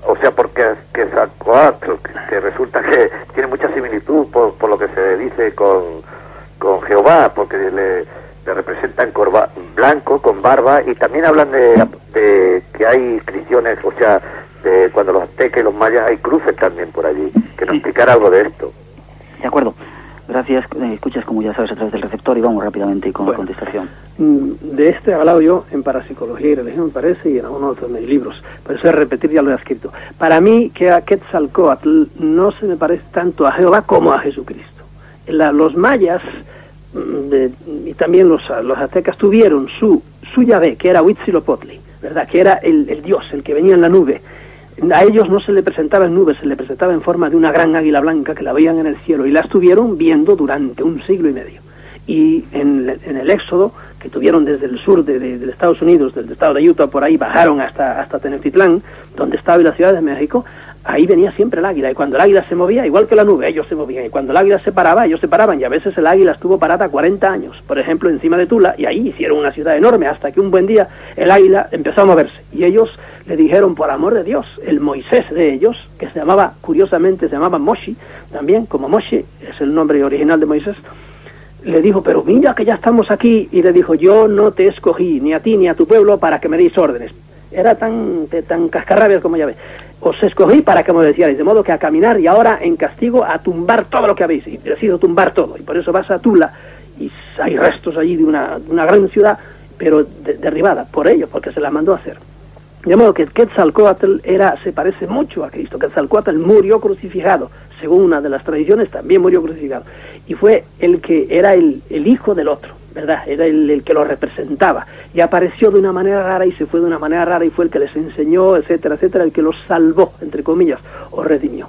o sea, porque que Zacoatl, que, que resulta que tiene mucha similitud por, por lo que se dice con, con Jehová, porque le, le representan corba, blanco con barba y también hablan de, de que hay inscripciones, o sea, de cuando los aztecas y los mayas hay cruces también por allí, que nos explicara algo de esto. De acuerdo. Gracias. Eh, escuchas, como ya sabes, a través del receptor y vamos rápidamente con la contestación. Mm, De este he hablado yo en Parapsicología y Religión, me parece, y en algunos otros de mis libros. Por eso es repetir, ya lo he escrito. Para mí, que a Quetzalcoatl no se me parece tanto a Jehová como a Jesucristo. La- los mayas mm, de- y también los, los aztecas tuvieron su, su Yahvé, que era Huitzilopochtli, ¿verdad? Que era el, el dios, el que venía en la nube. A ellos no se le presentaba en nubes, se le presentaba en forma de una gran águila blanca que la veían en el cielo y la estuvieron viendo durante un siglo y medio. Y en, el éxodo que tuvieron desde el sur de, de- de Estados Unidos, del estado de Utah, por ahí bajaron hasta, hasta Tenochtitlán, donde estaba la ciudad de México, ahí venía siempre el águila, y cuando el águila se movía, igual que la nube, ellos se movían, y cuando el águila se paraba, ellos se paraban, y a veces el águila estuvo parada 40 años, por ejemplo, encima de Tula, y ahí hicieron una ciudad enorme, hasta que un buen día el águila empezó a moverse, y ellos le dijeron, por amor de Dios, el Moisés de ellos, que se llamaba, curiosamente, se llamaba Moshi, también, como Moshi es el nombre original de Moisés, le dijo, pero mira que ya estamos aquí, y le dijo, yo no te escogí, ni a ti ni a tu pueblo, para que me deis órdenes. Era tan, tan cascarrabias como ya ves. Os escogí para que me obedecierais, de modo que a caminar y ahora en castigo a tumbar todo lo que habéis, y decido tumbar todo, y por eso vas a Tula, y hay restos allí de una, gran ciudad, pero de- derribada por ellos, porque se la mandó a hacer. De modo que Quetzalcoatl era, se parece mucho a Cristo. Quetzalcoatl murió crucificado. Según una de las tradiciones, también murió crucificado. Y fue el que era el hijo del otro, ¿verdad? Era el, el que lo representaba. Y apareció de una manera rara y se fue de una manera rara y fue el que les enseñó, etcétera, etcétera, el que los salvó, entre comillas, o redimió.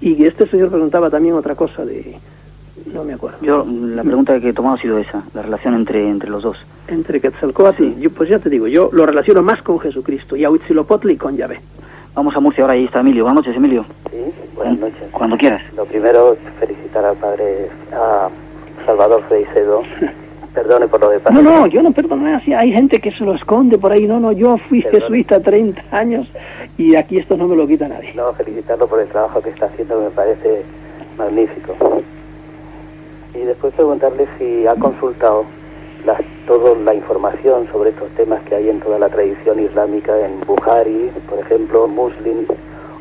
Y este señor preguntaba también otra cosa de... No me acuerdo. Yo, la pregunta que he tomado ha sido esa, la relación entre, entre los dos. Entre Quetzalcoatl, yo, pues ya te digo, yo lo relaciono más con Jesucristo y a Huitzilopochtli con Yahvé. Vamos a Murcia ahora, ahí está Emilio. Buenas noches, Emilio. Sí, buenas noches. Cuando quieras. Lo primero, felicitar al padre a Salvador Freicedo. Perdone por lo de No, no, yo no perdono así. Hay gente que se lo esconde por ahí. No, no, yo fui jesuita 30 años y aquí esto no me lo quita nadie. No, felicitarlo por el trabajo que está haciendo, que me parece magnífico. Y después preguntarle si ha consultado la, toda la información sobre estos temas que hay en toda la tradición islámica, en Bukhari, por ejemplo, Muslim,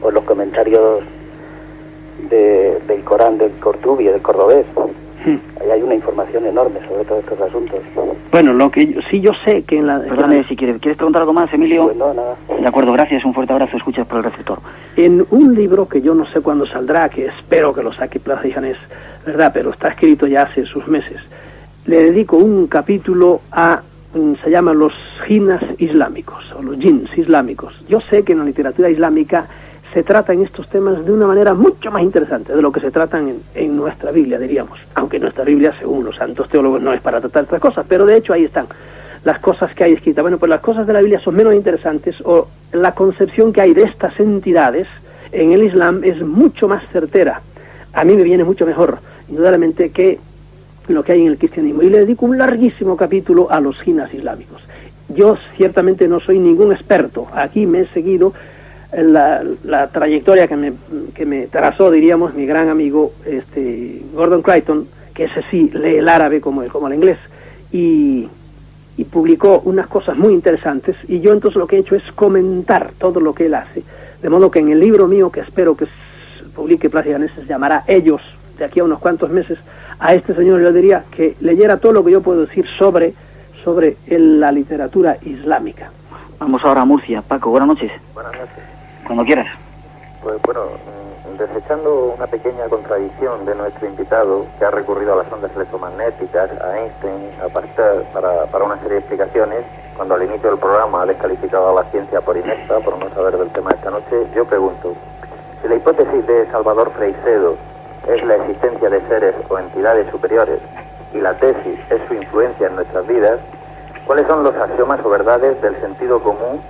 o los comentarios de- del Corán del Cortubi, del Cordobés. Ahí hay una información enorme sobre todos estos asuntos. Bueno, lo que yo- sí yo sé que en la... Perdóname si quieres. ¿Quieres preguntar algo más, Emilio? Pues no, nada. De acuerdo, gracias. Un fuerte abrazo. Escuchas por el receptor. En un libro que yo no sé cuándo saldrá, que espero que lo saque Plaza y Janés, ¿verdad? Pero está escrito ya hace sus meses. Le dedico un capítulo a, mm, se llama Los jinas islámicos, o los jins islámicos. Yo sé que en la literatura islámica se tratan estos temas de una manera mucho más interesante de lo que se tratan en, en nuestra Biblia, diríamos. Aunque nuestra Biblia, según los santos teólogos, no es para tratar estas cosas, pero de hecho ahí están las cosas que hay escritas. Bueno, pues las cosas de la Biblia son menos interesantes o la concepción que hay de estas entidades en el Islam es mucho más certera. A mí me viene mucho mejor, indudablemente, que lo que hay en el cristianismo. Y le dedico un larguísimo capítulo a los ginas islámicos. Yo ciertamente no soy ningún experto. Aquí me he seguido la, la trayectoria que me, que me trazó, diríamos, mi gran amigo este, Gordon Crichton, que ese sí lee el árabe como el, como el inglés, y, y publicó unas cosas muy interesantes, y yo entonces lo que he hecho es comentar todo lo que él hace, de modo que en el libro mío, que espero que publique plácidamente, se llamará Ellos, de aquí a unos cuantos meses, a este señor yo diría que leyera todo lo que yo puedo decir sobre, sobre el- la literatura islámica. Vamos ahora a Murcia. Paco, buenas noches. Buenas noches. Cuando quieras. Pues bueno, mm, desechando una pequeña contradicción de nuestro invitado, que ha recurrido a las ondas electromagnéticas, a Einstein, a Pasteur, para, para una serie de explicaciones, cuando al inicio del programa ha descalificado a la ciencia por inepta, por no saber del tema de esta noche, yo pregunto, si la hipótesis de Salvador Freixedo es la existencia de seres o entidades superiores y la tesis es su influencia en nuestras vidas, ¿cuáles son los axiomas o verdades del sentido común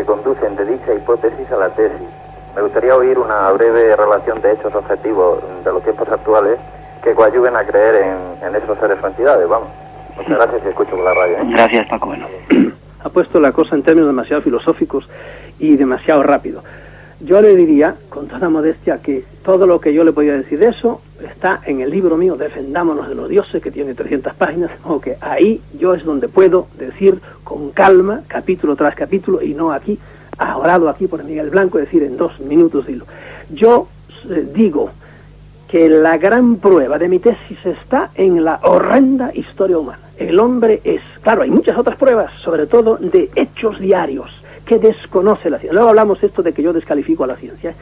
que conducen de dicha hipótesis a la tesis? Me gustaría oír una breve relación de hechos objetivos de los tiempos actuales que coadyuven a creer en, en esos seres o entidades, vamos. Muchas gracias y escucho por la radio. ¿eh? Gracias, Paco. Bueno. ha puesto la cosa en términos demasiado filosóficos y demasiado rápido. Yo le diría, con toda modestia, que todo lo que yo le podía decir de eso está en el libro mío, Defendámonos de los dioses, que tiene 300 páginas, o que ahí yo es donde puedo decir con calma, capítulo tras capítulo, y no aquí, ahorrado aquí por Miguel Blanco, decir en dos minutos hilo. Yo eh, digo que la gran prueba de mi tesis está en la horrenda historia humana. El hombre es, claro, hay muchas otras pruebas, sobre todo de hechos diarios que desconoce la ciencia. Luego hablamos esto de que yo descalifico a la ciencia.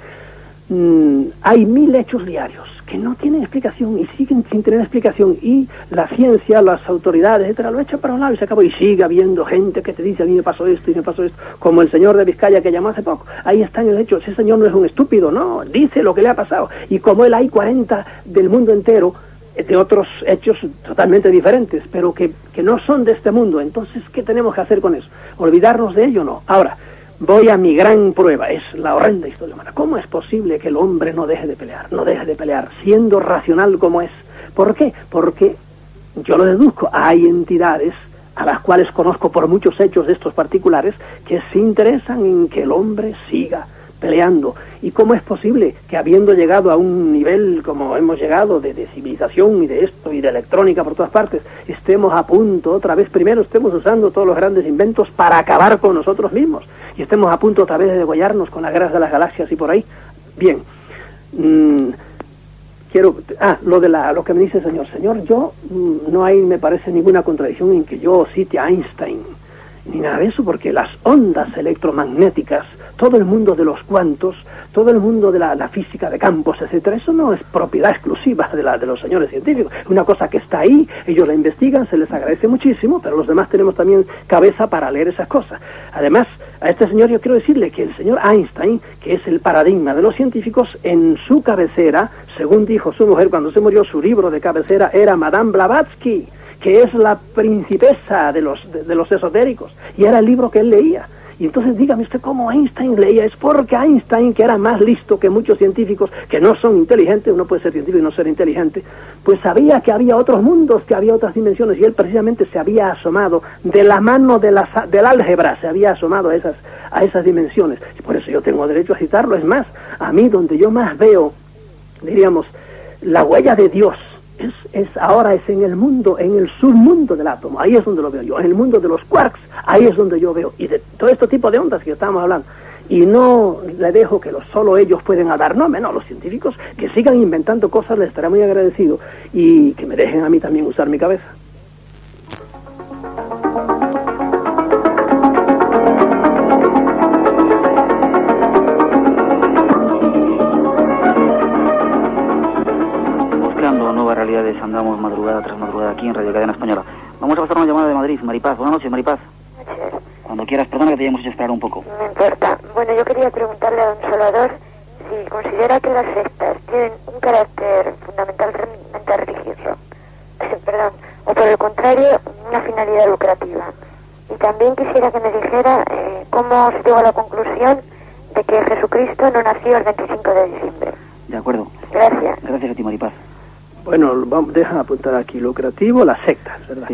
Mm, hay mil hechos diarios que no tienen explicación y siguen sin tener explicación y la ciencia, las autoridades, etcétera, lo echan para un lado y se acabó y sigue habiendo gente que te dice a mí me pasó esto y me pasó esto, como el señor de Vizcaya que llamó hace poco. Ahí están el hecho, ese señor no es un estúpido, no, dice lo que le ha pasado y como él hay 40 del mundo entero de otros hechos totalmente diferentes, pero que, que no son de este mundo. Entonces, ¿qué tenemos que hacer con eso? ¿Olvidarnos de ello? No. Ahora, voy a mi gran prueba, es la horrenda historia humana. ¿Cómo es posible que el hombre no deje de pelear, no deje de pelear, siendo racional como es? ¿Por qué? Porque, yo lo deduzco, hay entidades a las cuales conozco por muchos hechos de estos particulares que se interesan en que el hombre siga peleando. ¿Y cómo es posible que habiendo llegado a un nivel como hemos llegado de, de, civilización y de esto y de electrónica por todas partes, estemos a punto otra vez, primero estemos usando todos los grandes inventos para acabar con nosotros mismos y estemos a punto otra vez de degollarnos con las guerras de las galaxias y por ahí? Bien. Mm, quiero ah lo de la lo que me dice el señor señor yo mm, no hay me parece ninguna contradicción en que yo cite a Einstein ni nada de eso porque las ondas electromagnéticas todo el mundo de los cuantos, todo el mundo de la, física de campos, etcétera, eso no es propiedad exclusiva de, la, de los señores científicos, una cosa que está ahí, ellos la investigan, se les agradece muchísimo, pero los demás tenemos también cabeza para leer esas cosas. Además, a este señor yo quiero decirle que el señor Einstein, que es el paradigma de los científicos, en su cabecera, según dijo su mujer cuando se murió, su libro de cabecera era Madame Blavatsky, que es la principesa de los, de los esotéricos, y era el libro que él leía. Y entonces dígame usted cómo Einstein leía. Es porque Einstein, que era más listo que muchos científicos que no son inteligentes, uno puede ser científico y no ser inteligente, pues sabía que había otros mundos, que había otras dimensiones. Y él precisamente se había asomado de la mano de la, del álgebra, se había asomado a esas, a esas dimensiones. Y por eso yo tengo derecho a citarlo. Es más, a mí donde yo más veo, diríamos, la huella de Dios es, es, ahora es en el mundo, en el submundo del átomo, ahí es donde lo veo yo, en el mundo de los quarks, ahí es donde yo veo, y de todo este tipo de ondas que estamos hablando. Y no le dejo que los, solo ellos pueden dar, no, no, los científicos que sigan inventando cosas, les estaré muy agradecido y que me dejen a mí también usar mi cabeza. Andamos madrugada tras madrugada aquí en Radio Cadena Española. Vamos a pasar una llamada de Madrid. Maripaz, buenas noches, Maripaz. Noches. Cuando quieras, perdona que te hayamos hecho esperar un poco. No importa. Bueno, yo quería preguntarle a don Salvador si considera que las sectas tienen un carácter fundamentalmente religioso, perdón, o por el contrario, una finalidad lucrativa. Y también quisiera que me dijera eh, cómo se llegó a la conclusión de que Jesucristo no nació el 25 de diciembre. De acuerdo. Gracias. Gracias a ti, Maripaz. Bueno, vamos, deja apuntar aquí lo creativo, las sectas, ¿verdad?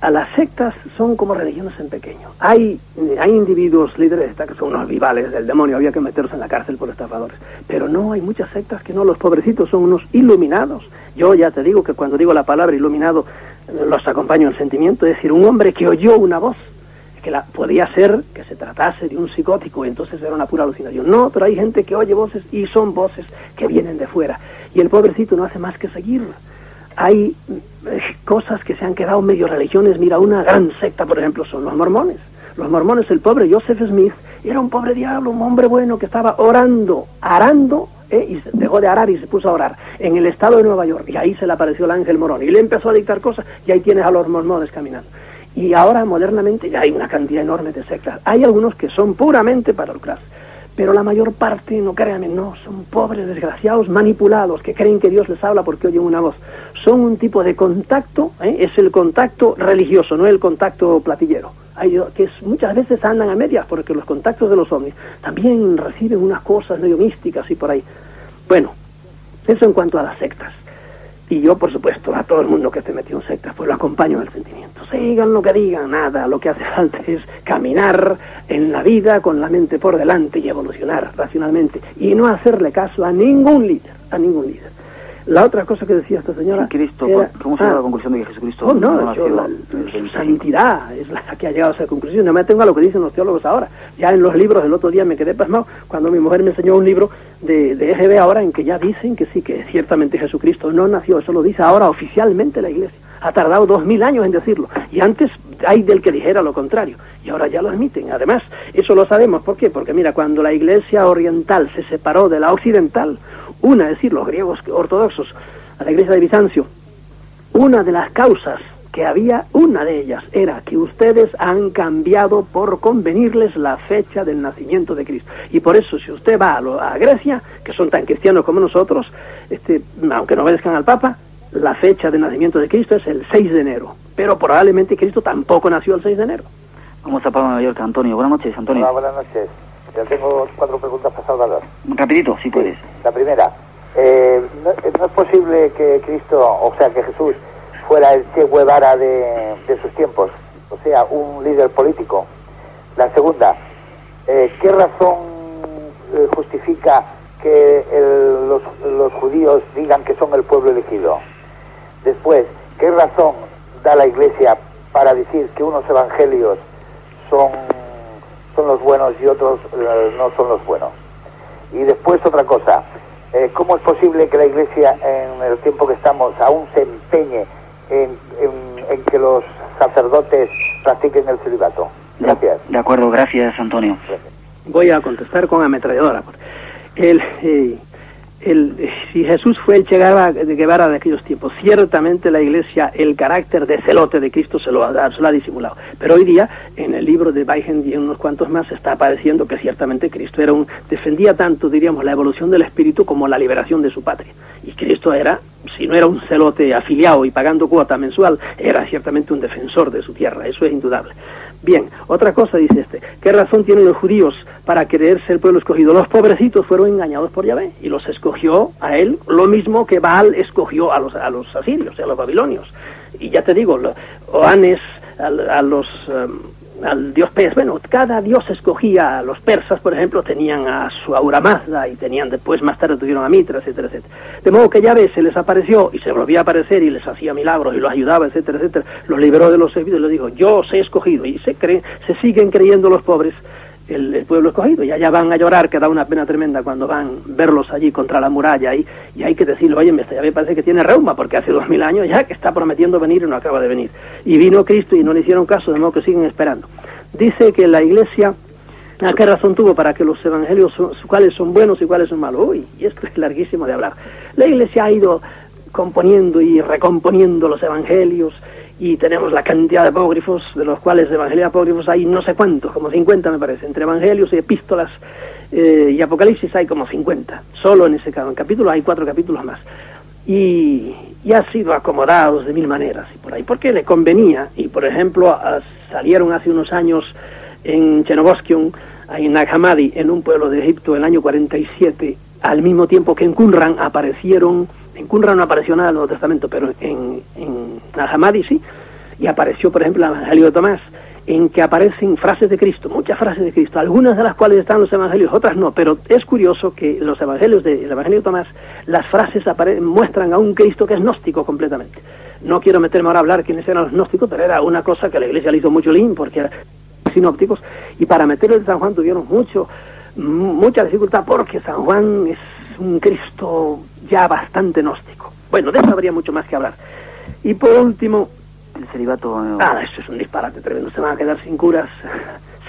A las sectas son como religiones en pequeño. Hay, hay individuos líderes de que son unos vivales del demonio, había que meterse en la cárcel por estafadores. Pero no, hay muchas sectas que no, los pobrecitos son unos iluminados. Yo ya te digo que cuando digo la palabra iluminado, los acompaño en sentimiento, es decir, un hombre que oyó una voz, que la, podía ser que se tratase de un psicótico entonces era una pura alucinación. No, pero hay gente que oye voces y son voces que vienen de fuera. Y el pobrecito no hace más que seguirla hay eh, cosas que se han quedado medio religiones. Mira, una gran secta, por ejemplo, son los mormones. Los mormones, el pobre Joseph Smith, era un pobre diablo, un hombre bueno que estaba orando, arando, eh, y dejó de arar y se puso a orar en el estado de Nueva York. Y ahí se le apareció el ángel morón. Y le empezó a dictar cosas, y ahí tienes a los mormones caminando. Y ahora, modernamente, ya hay una cantidad enorme de sectas. Hay algunos que son puramente para pero la mayor parte, no créanme, no, son pobres, desgraciados, manipulados, que creen que Dios les habla porque oyen una voz. Son un tipo de contacto, ¿eh? es el contacto religioso, no el contacto platillero. Hay, que muchas veces andan a medias, porque los contactos de los ovnis también reciben unas cosas medio místicas y por ahí. Bueno, eso en cuanto a las sectas. Y yo, por supuesto, a todo el mundo que esté metido en sectas, pues lo acompaño en el sentimiento. Sigan lo que digan, nada. Lo que hace falta es caminar en la vida con la mente por delante y evolucionar racionalmente. Y no hacerle caso a ningún líder, a ningún líder. La otra cosa que decía esta señora... Cristo, era- ¿cómo se llega a Ah, la conclusión de que Jesucristo Oh, no, nació yo la- el su santidad es la que ha llegado a esa conclusión. No me tengo a lo que dicen los teólogos ahora. Ya en los libros del otro día me quedé pasmado cuando mi mujer me enseñó un libro de, de EGB ahora en que ya dicen que sí, que ciertamente Jesucristo no nació. Eso lo dice ahora oficialmente la Iglesia. Ha tardado dos mil años en decirlo. Y antes hay del que dijera lo contrario. Y ahora ya lo admiten. Además, eso lo sabemos. ¿Por qué? Porque mira, cuando la Iglesia oriental se separó de la occidental, una, es decir, los griegos ortodoxos, a la Iglesia de Bizancio, una de las causas que había, una de ellas, era que ustedes han cambiado por convenirles la fecha del nacimiento de Cristo. Y por eso, si usted va a, lo- a Grecia, que son tan cristianos como nosotros, este, aunque no obedezcan al Papa, la fecha de nacimiento de Cristo es el 6 de enero. Pero probablemente Cristo tampoco nació el 6 de enero. Vamos a Palma de Mallorca, Antonio. Buenas noches, Antonio. Hola, buenas noches. Ya tengo cuatro preguntas para Salvador. Rapidito, si puedes. La primera, eh, no, no es posible que Cristo, o sea, que Jesús fuera el Che Guevara de, de sus tiempos, o sea, un líder político. La segunda, eh, ¿qué razón eh, justifica que el- los, los judíos digan que son el pueblo elegido? Después, ¿qué razón da la Iglesia para decir que unos evangelios son, son los buenos y otros eh, no son los buenos? Y después otra cosa, eh, ¿cómo es posible que la Iglesia en el tiempo que estamos aún se empeñe en, en- en que los sacerdotes practiquen el celibato? Gracias. De acuerdo, gracias, Antonio. Voy a contestar con ametralladora. El, eh, el, si Jesús fue el Che Guevara de, aquellos tiempos, ciertamente la Iglesia el carácter de celote de Cristo se lo, ha, disimulado. Pero hoy día, en el libro de Weigen y en unos cuantos más, está apareciendo que ciertamente Cristo era un, defendía tanto, diríamos, la evolución del espíritu como la liberación de su patria. Y Cristo era, si no era un celote afiliado y pagando cuota mensual, era ciertamente un defensor de su tierra, eso es indudable. Bien, otra cosa dice este, ¿qué razón tienen los judíos para creerse el pueblo escogido? Los pobrecitos fueron engañados por Yahvé y los escogió a él lo mismo que Baal escogió a los, a los asirios, a los babilonios. Y ya te digo, Oanes, a, a los... em, al dios pez, bueno, cada dios escogía los persas, por ejemplo, tenían a su Aura Mazda y tenían después, más tarde tuvieron a Mitra, etcétera, etcétera. De modo que Yahvé se les apareció y se volvía a aparecer y les hacía milagros y los ayudaba, etcétera, etcétera. Los liberó de los servidos y les dijo, yo os he escogido. Y se, creen, se siguen creyendo los pobres el, pueblo escogido. Y allá van a llorar, que da una pena tremenda cuando van verlos allí contra la muralla. Y, y hay que decirle, oye, me, ya me parece que tiene reuma, porque hace dos mil años ya que está prometiendo venir y no acaba de venir. Y vino Cristo y no le hicieron caso, de modo que siguen esperando. Dice que la iglesia, ¿a qué razón tuvo para que los evangelios, son, cuáles son buenos y cuáles son malos? Uy, y esto es larguísimo de hablar. La iglesia ha ido componiendo y recomponiendo los evangelios y tenemos la cantidad de apócrifos, de los cuales de evangelios apócrifos hay no sé cuántos, como 50 me parece, entre evangelios y epístolas eh, y apocalipsis hay como 50, solo en ese ca- capítulo hay cuatro capítulos más. Y, y ha sido acomodados de mil maneras y por ahí, porque le convenía, y por ejemplo salieron hace unos años en Chernobosquion en Nag Hammadi, en un pueblo de Egipto, el año 47, al mismo tiempo que en Qumran aparecieron, en Qumran no apareció nada del Nuevo Testamento, pero en, en Nag Hammadi sí, y apareció, por ejemplo, el Evangelio de Tomás, en que aparecen frases de Cristo, muchas frases de Cristo, algunas de las cuales están en los evangelios, otras no, pero es curioso que los evangelios del Evangelio de Tomás, las frases muestran a un Cristo que es gnóstico completamente. No quiero meterme ahora a hablar quiénes eran los gnósticos, pero era una cosa que la iglesia le hizo mucho lin porque eran sinópticos, y para meterlo en San Juan tuvieron mucho, mucha dificultad porque San Juan es un Cristo ya bastante gnóstico. Bueno, de eso habría mucho más que hablar. Y por último, el celibato. Ah, eso es un disparate tremendo. Se van a quedar sin curas.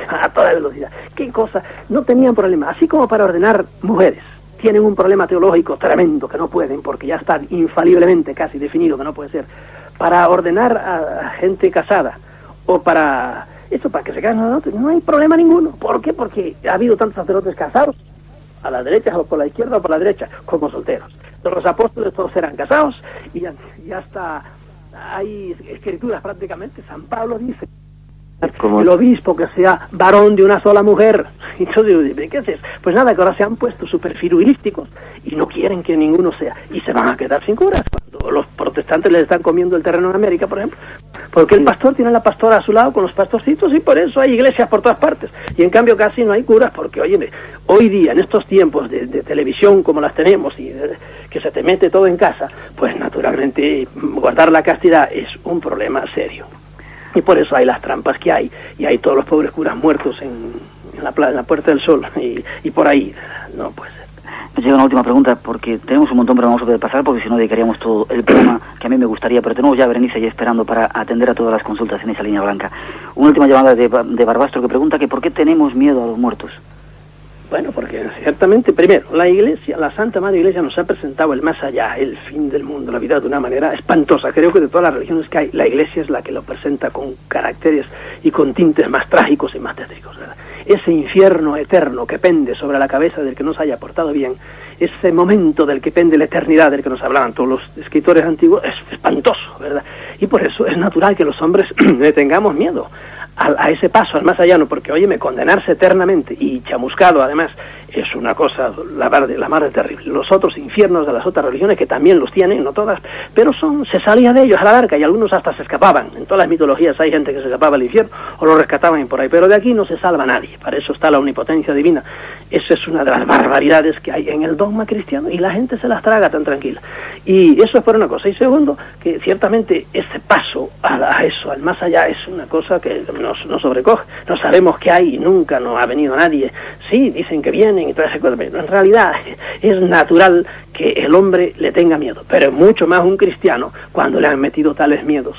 A toda velocidad. ¿Qué cosa? No tenían problema. Así como para ordenar mujeres. Tienen un problema teológico tremendo que no pueden, porque ya está infaliblemente casi definido que no puede ser. Para ordenar a, gente casada o para eso, para que se casen no hay problema ninguno. ¿Por qué? Porque ha habido tantos sacerdotes casados, a la derecha o por la izquierda o por la derecha, como solteros. Los apóstoles todos eran casados y ya está hay escrituras prácticamente, San Pablo dice, el obispo que sea varón de una sola mujer. Y yo digo, ¿qué es eso? Pues nada, que ahora se han puesto superfiruilísticos y no quieren que ninguno sea. Y se van a quedar sin curas. Cuando los protestantes les están comiendo el terreno en América, por ejemplo. Porque el pastor tiene a la pastora a su lado con los pastorcitos y por eso hay iglesias por todas partes. Y en cambio casi no hay curas porque, oye, hoy día, en estos tiempos de, televisión como las tenemos y que se te mete todo en casa, pues naturalmente guardar la castidad es un problema serio. Y por eso hay las trampas que hay, y hay todos los pobres curas muertos en, la, en la Puerta del Sol, y, y por ahí no puede ser. Me llega una última pregunta, porque tenemos un montón, pero vamos a poder pasar, porque si no dedicaríamos todo el programa que a mí me gustaría, pero tenemos ya a Berenice ahí esperando para atender a todas las consultas en esa línea blanca. Una última llamada de, de Barbastro que pregunta que por qué tenemos miedo a los muertos. Bueno, porque ciertamente, primero, la Iglesia, la Santa Madre Iglesia nos ha presentado el más allá, el fin del mundo, la vida de una manera espantosa. Creo que de todas las religiones que hay, la Iglesia es la que lo presenta con caracteres y con tintes más trágicos y más tétricos. Ese infierno eterno que pende sobre la cabeza del que no se haya portado bien, ese momento del que pende la eternidad del que nos hablaban todos los escritores antiguos, es espantoso, ¿verdad? Y por eso es natural que los hombres le tengamos miedo a, ese paso, al más allá, no, porque, oye, me condenarse eternamente y chamuscado además es una cosa, la mar, de, la mar terrible. Los otros infiernos de las otras religiones, que también los tienen, no todas, pero son, se salía de ellos a la barca y algunos hasta se escapaban. En todas las mitologías hay gente que se escapaba al infierno o lo rescataban por ahí, pero de aquí no se salva nadie. Para eso está la omnipotencia divina. Esa es una de las barbaridades que hay en el dogma cristiano y la gente se las traga tan tranquila. Y eso es por una cosa. Y segundo, que ciertamente ese paso a, eso, al más allá, es una cosa que nos, nos sobrecoge. No sabemos qué hay y nunca nos ha venido nadie. Sí, dicen que viene en realidad es natural que el hombre le tenga miedo, pero es mucho más un cristiano cuando le han metido tales miedos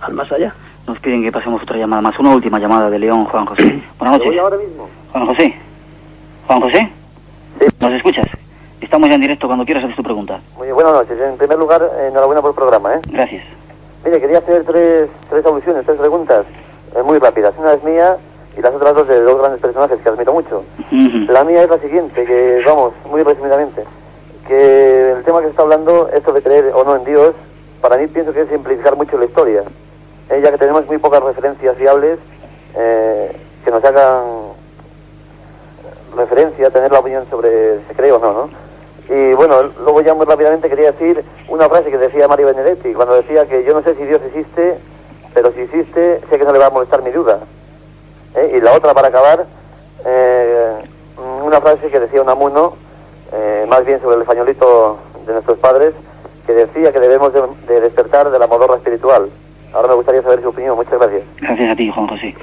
al más allá. Nos piden que pasemos otra llamada más, una última llamada de León Juan José. Buenas noches. ahora mismo. Juan José. Juan José. ¿Nos escuchas? Estamos ya en directo cuando quieras hacer tu pregunta. Muy buenas noches. En primer lugar, enhorabuena por el programa. ¿eh? Gracias. Mire, quería hacer tres, tres alusiones, tres preguntas eh, muy rápidas. Una es mía y las otras dos de dos grandes personajes que admiro mucho. La mía es la siguiente, que vamos, muy resumidamente, que el tema que se está hablando, esto de creer o no en Dios, para mí pienso que es simplificar mucho la historia, ¿eh? ya que tenemos muy pocas referencias fiables eh, que nos hagan referencia, a tener la opinión sobre si cree o no, ¿no? Y bueno, luego ya muy rápidamente quería decir una frase que decía Mario Benedetti, cuando decía que yo no sé si Dios existe, pero si existe, sé que no le va a molestar mi duda. ¿Eh? Y la otra, para acabar, eh, una frase que decía un amuno, eh, más bien sobre el españolito de nuestros padres, que decía que debemos de, despertar de la modorra espiritual. Ahora me gustaría saber su opinión. Muchas gracias. Gracias a ti, Juan José.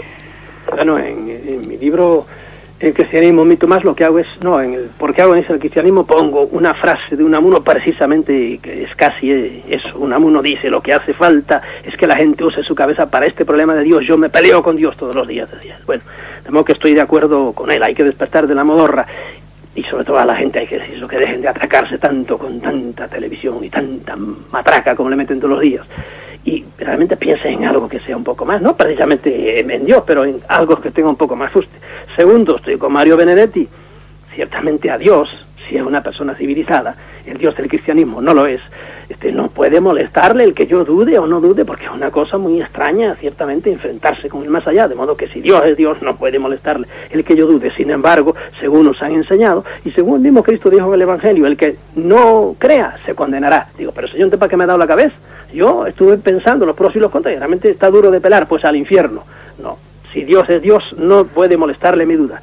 Bueno, en, mi libro el cristianismo mito más lo que hago es, no, en el, porque hago en el cristianismo pongo una frase de un amuno precisamente que es casi eso, un amuno dice lo que hace falta es que la gente use su cabeza para este problema de Dios, yo me peleo con Dios todos los días, días. bueno, de modo que estoy de acuerdo con él, hay que despertar de la modorra y sobre todo a la gente hay que decir eso, que dejen de atracarse tanto con tanta televisión y tanta matraca como le meten todos los días y realmente piense en algo que sea un poco más, no precisamente en Dios, pero en algo que tenga un poco más fuste. Segundo, estoy con Mario Benedetti, ciertamente a Dios si es una persona civilizada, el Dios del cristianismo no lo es, este, no puede molestarle el que yo dude o no dude, porque es una cosa muy extraña, ciertamente, enfrentarse con el más allá, de modo que si Dios es Dios, no puede molestarle el que yo dude. Sin embargo, según nos han enseñado, y según mismo Cristo dijo en el Evangelio, el que no crea se condenará. Digo, pero señor, ¿para qué me ha dado la cabeza? Yo estuve pensando los pros y los contras, y realmente está duro de pelar, pues al infierno. No, si Dios es Dios, no puede molestarle mi duda.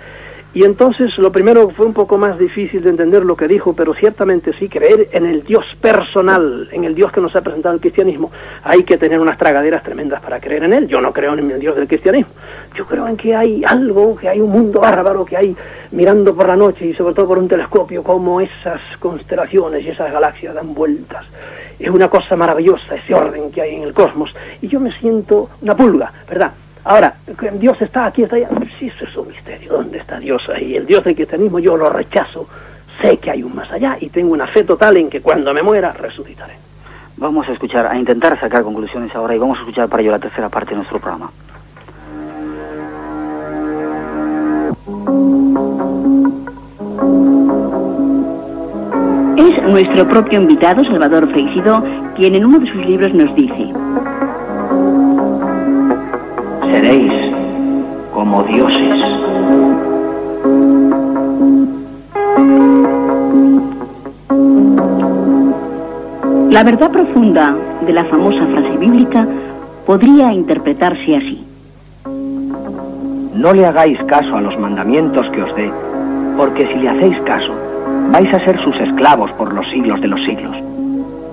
Y entonces lo primero fue un poco más difícil de entender lo que dijo, pero ciertamente sí, creer en el Dios personal, en el Dios que nos ha presentado el cristianismo, hay que tener unas tragaderas tremendas para creer en él. Yo no creo en el Dios del cristianismo. Yo creo en que hay algo, que hay un mundo bárbaro, que hay mirando por la noche y sobre todo por un telescopio, como esas constelaciones y esas galaxias dan vueltas. Es una cosa maravillosa ese orden que hay en el cosmos. Y yo me siento una pulga, ¿verdad? Ahora, Dios está aquí, está allá. Sí, eso es un misterio. ¿Dónde está Dios ahí? El Dios del cristianismo yo lo rechazo. Sé que hay un más allá y tengo una fe total en que cuando me muera resucitaré. Vamos a escuchar, a intentar sacar conclusiones ahora y vamos a escuchar para ello la tercera parte de nuestro programa. Es nuestro propio invitado, Salvador Freixido, quien en uno de sus libros nos dice, seréis como dioses. La verdad profunda de la famosa frase bíblica podría interpretarse así. No le hagáis caso a los mandamientos que os dé, porque si le hacéis caso, vais a ser sus esclavos por los siglos de los siglos,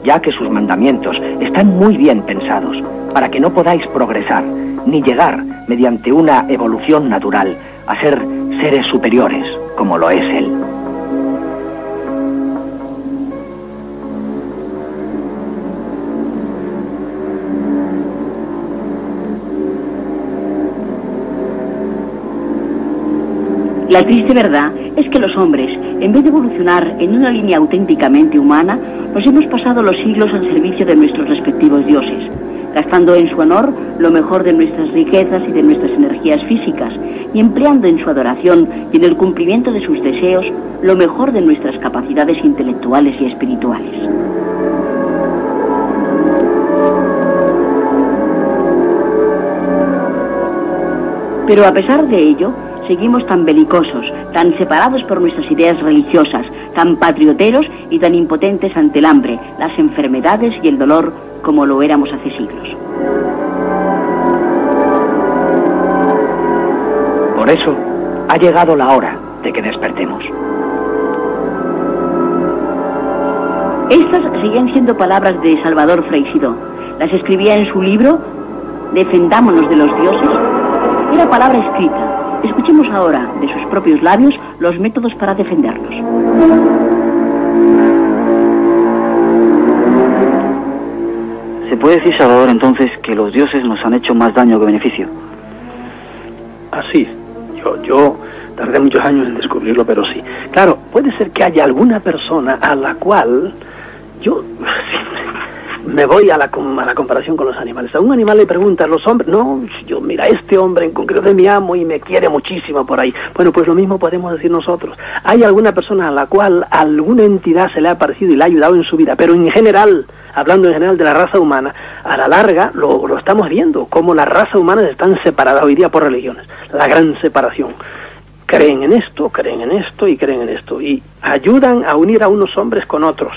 ya que sus mandamientos están muy bien pensados para que no podáis progresar ni llegar, mediante una evolución natural, a ser seres superiores, como lo es Él. La triste verdad es que los hombres, en vez de evolucionar en una línea auténticamente humana, nos hemos pasado los siglos al servicio de nuestros respectivos dioses gastando en su honor lo mejor de nuestras riquezas y de nuestras energías físicas, y empleando en su adoración y en el cumplimiento de sus deseos lo mejor de nuestras capacidades intelectuales y espirituales. Pero a pesar de ello, seguimos tan belicosos, tan separados por nuestras ideas religiosas, tan patrioteros y tan impotentes ante el hambre, las enfermedades y el dolor como lo éramos hace siglos. Por eso ha llegado la hora de que despertemos. Estas siguen siendo palabras de Salvador Freixido. Las escribía en su libro Defendámonos de los dioses. Era palabra escrita. Escuchemos ahora, de sus propios labios, los métodos para defendernos. ¿Se puede decir, Salvador, entonces que los dioses nos han hecho más daño que beneficio? Así, yo, yo tardé muchos años en descubrirlo, pero sí. Claro, puede ser que haya alguna persona a la cual yo me voy a la, a la comparación con los animales. A un animal le pregunta a los hombres, no, yo, mira, este hombre en concreto es mi amo y me quiere muchísimo por ahí. Bueno, pues lo mismo podemos decir nosotros. Hay alguna persona a la cual alguna entidad se le ha parecido y le ha ayudado en su vida, pero en general, hablando en general de la raza humana, a la larga lo, lo estamos viendo, como las razas humanas están separadas hoy día por religiones, la gran separación. Creen en esto, creen en esto y creen en esto, y ayudan a unir a unos hombres con otros,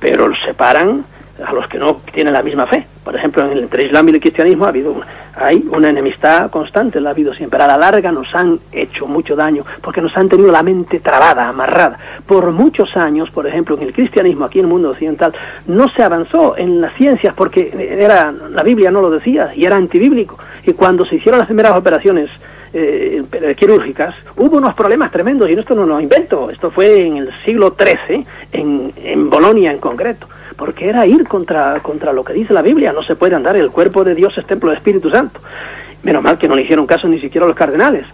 pero los separan a los que no tienen la misma fe. Por ejemplo, entre Islam y el cristianismo ha habido hay una enemistad constante, la ha habido siempre. A la larga nos han hecho mucho daño porque nos han tenido la mente trabada, amarrada. Por muchos años, por ejemplo, en el cristianismo aquí en el mundo occidental no se avanzó en las ciencias porque era la Biblia no lo decía y era antibíblico. Y cuando se hicieron las primeras operaciones eh, quirúrgicas, hubo unos problemas tremendos y esto no lo invento, esto fue en el siglo XIII, en, en Bolonia en concreto porque era ir contra, contra lo que dice la Biblia, no se puede andar, el cuerpo de Dios es templo del Espíritu Santo. Menos mal que no le hicieron caso ni siquiera los cardenales.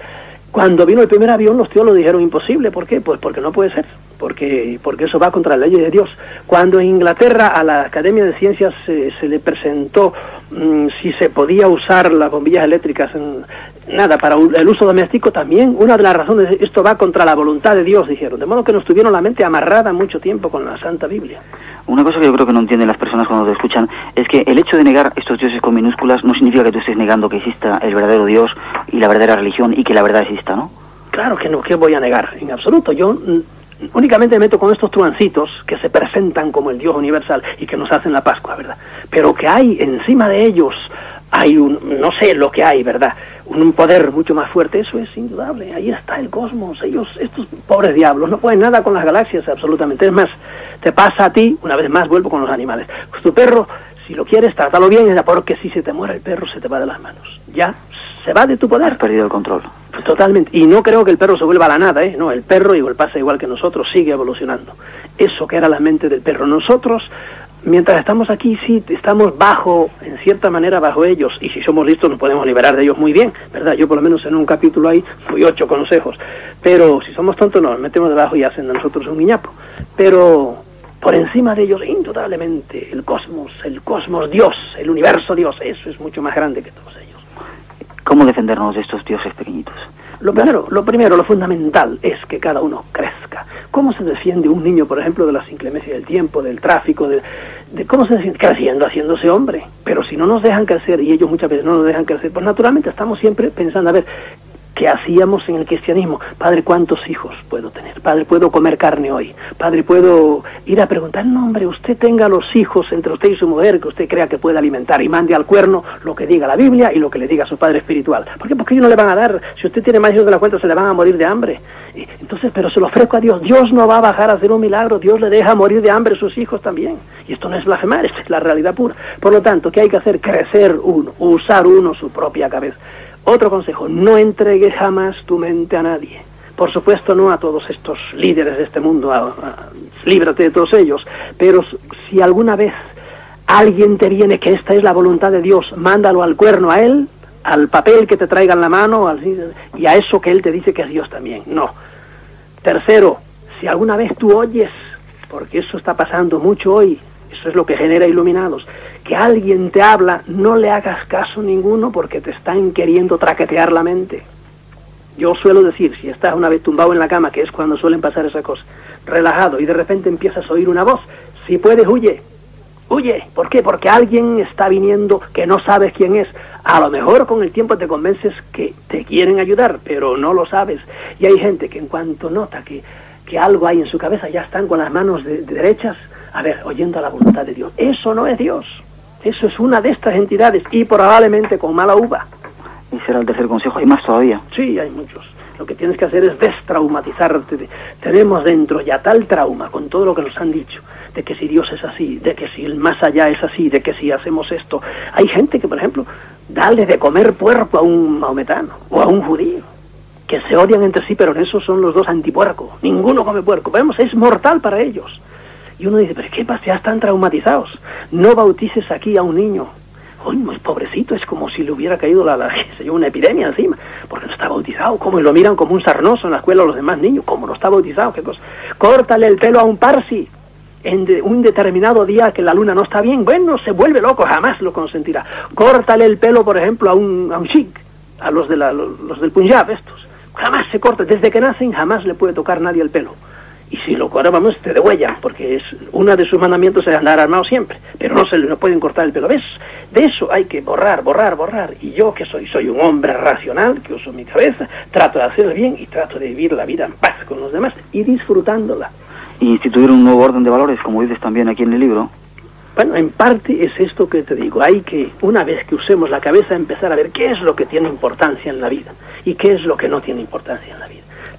Cuando vino el primer avión, los tíos lo dijeron imposible. ¿Por qué? Pues porque no puede ser. Porque, porque eso va contra la ley de Dios. Cuando en Inglaterra a la Academia de Ciencias se le presentó mm, si se podía usar las bombillas eléctricas en, nada, para el uso doméstico también, una de las razones, esto va contra la voluntad de Dios, dijeron, de modo que nos tuvieron la mente amarrada mucho tiempo con la Santa Biblia. Una cosa que yo creo que no entienden las personas cuando te escuchan es que el hecho de negar estos dioses con minúsculas no significa que tú estés negando que exista el verdadero Dios y la verdadera religión y que la verdad exista, ¿no? Claro que no, ¿qué voy a negar? En absoluto. Yo mm, únicamente me meto con estos truancitos que se presentan como el Dios universal y que nos hacen la Pascua, ¿verdad? Pero que hay encima de ellos, hay un, no sé lo que hay, ¿verdad? Un poder mucho más fuerte, eso es indudable. Ahí está el cosmos. Ellos, estos pobres diablos, no pueden nada con las galaxias, absolutamente. Es más, te pasa a ti, una vez más vuelvo con los animales. Pues tu perro, si lo quieres, trátalo bien, porque si se te muere el perro, se te va de las manos. Ya se va de tu poder. Has perdido el control. Totalmente. Y no creo que el perro se vuelva a la nada, ¿eh? No, el perro igual pasa igual que nosotros, sigue evolucionando. Eso que era la mente del perro. Nosotros, mientras estamos aquí, sí, estamos bajo, en cierta manera, bajo ellos. Y si somos listos, nos podemos liberar de ellos muy bien, ¿verdad? Yo por lo menos en un capítulo ahí fui ocho consejos. Pero si somos tontos, nos metemos debajo y hacen de nosotros un guiñapo. Pero por encima de ellos, indudablemente, el cosmos, el cosmos Dios, el universo Dios, eso es mucho más grande que todos ellos. ¿Cómo defendernos de estos dioses pequeñitos? Lo primero, lo primero, lo fundamental es que cada uno crezca. ¿Cómo se defiende un niño, por ejemplo, de las inclemencias del tiempo, del tráfico, de, de cómo se defiende? Creciendo, haciéndose hombre. Pero si no nos dejan crecer, y ellos muchas veces no nos dejan crecer, pues naturalmente estamos siempre pensando, a ver, ¿qué hacíamos en el cristianismo? Padre, ¿cuántos hijos puedo tener? Padre, ¿puedo comer carne hoy? Padre, ¿puedo ir a preguntar? No, hombre, usted tenga los hijos entre usted y su mujer que usted crea que puede alimentar y mande al cuerno lo que diga la Biblia y lo que le diga su padre espiritual. ¿Por qué? Porque ellos no le van a dar. Si usted tiene más hijos de la cuenta, se le van a morir de hambre. Entonces, pero se lo ofrezco a Dios. Dios no va a bajar a hacer un milagro. Dios le deja morir de hambre a sus hijos también. Y esto no es blasfemar, esto es la realidad pura. Por lo tanto, ¿qué hay que hacer? Crecer uno, usar uno su propia cabeza. Otro consejo, no entregues jamás tu mente a nadie. Por supuesto, no a todos estos líderes de este mundo, líbrate de todos ellos, pero si alguna vez alguien te viene que esta es la voluntad de Dios, mándalo al cuerno a él, al papel que te traiga en la mano, y a eso que él te dice que es Dios también. No. Tercero, si alguna vez tú oyes, porque eso está pasando mucho hoy, eso es lo que genera iluminados, que alguien te habla, no le hagas caso ninguno porque te están queriendo traquetear la mente. Yo suelo decir, si estás una vez tumbado en la cama, que es cuando suelen pasar esas cosas, relajado y de repente empiezas a oír una voz, si puedes, huye. Huye. ¿Por qué? Porque alguien está viniendo que no sabes quién es. A lo mejor con el tiempo te convences que te quieren ayudar, pero no lo sabes. Y hay gente que en cuanto nota que, que algo hay en su cabeza, ya están con las manos de- de derechas, a ver, oyendo a la voluntad de Dios. Eso no es Dios. Eso es una de estas entidades y probablemente con mala uva. Y será el tercer consejo. Hay más todavía. Sí, hay muchos. Lo que tienes que hacer es destraumatizarte. Tenemos dentro ya tal trauma con todo lo que nos han dicho, de que si Dios es así, de que si el más allá es así, de que si hacemos esto. Hay gente que, por ejemplo, dale de comer puerco a un maometano o a un judío, que se odian entre sí, pero en eso son los dos antipuerco. Ninguno come puerco. Vemos, es mortal para ellos. Y uno dice, pero ¿qué pasa? Ya están traumatizados. No bautices aquí a un niño. Uy, muy pobrecito, es como si le hubiera caído la, la yo, una epidemia encima, porque no está bautizado, como lo miran como un sarnoso en la escuela los demás niños, como no está bautizado, qué cosa. Córtale el pelo a un parsi en de- un determinado día que la luna no está bien, bueno, se vuelve loco, jamás lo consentirá. Córtale el pelo, por ejemplo, a un, a un sikh, a los, de la- los del Punjab, estos. Jamás se corta, desde que nacen jamás le puede tocar nadie el pelo. Y si lo vamos, te degüellan, porque es uno de sus mandamientos es andar armado siempre. Pero no se le no pueden cortar el pelo. ¿Ves? De eso hay que borrar, borrar, borrar. Y yo que soy, soy un hombre racional, que uso mi cabeza, trato de hacer bien y trato de vivir la vida en paz con los demás y disfrutándola. Y instituir un nuevo orden de valores, como dices también aquí en el libro. Bueno, en parte es esto que te digo. Hay que, una vez que usemos la cabeza, empezar a ver qué es lo que tiene importancia en la vida y qué es lo que no tiene importancia en la vida.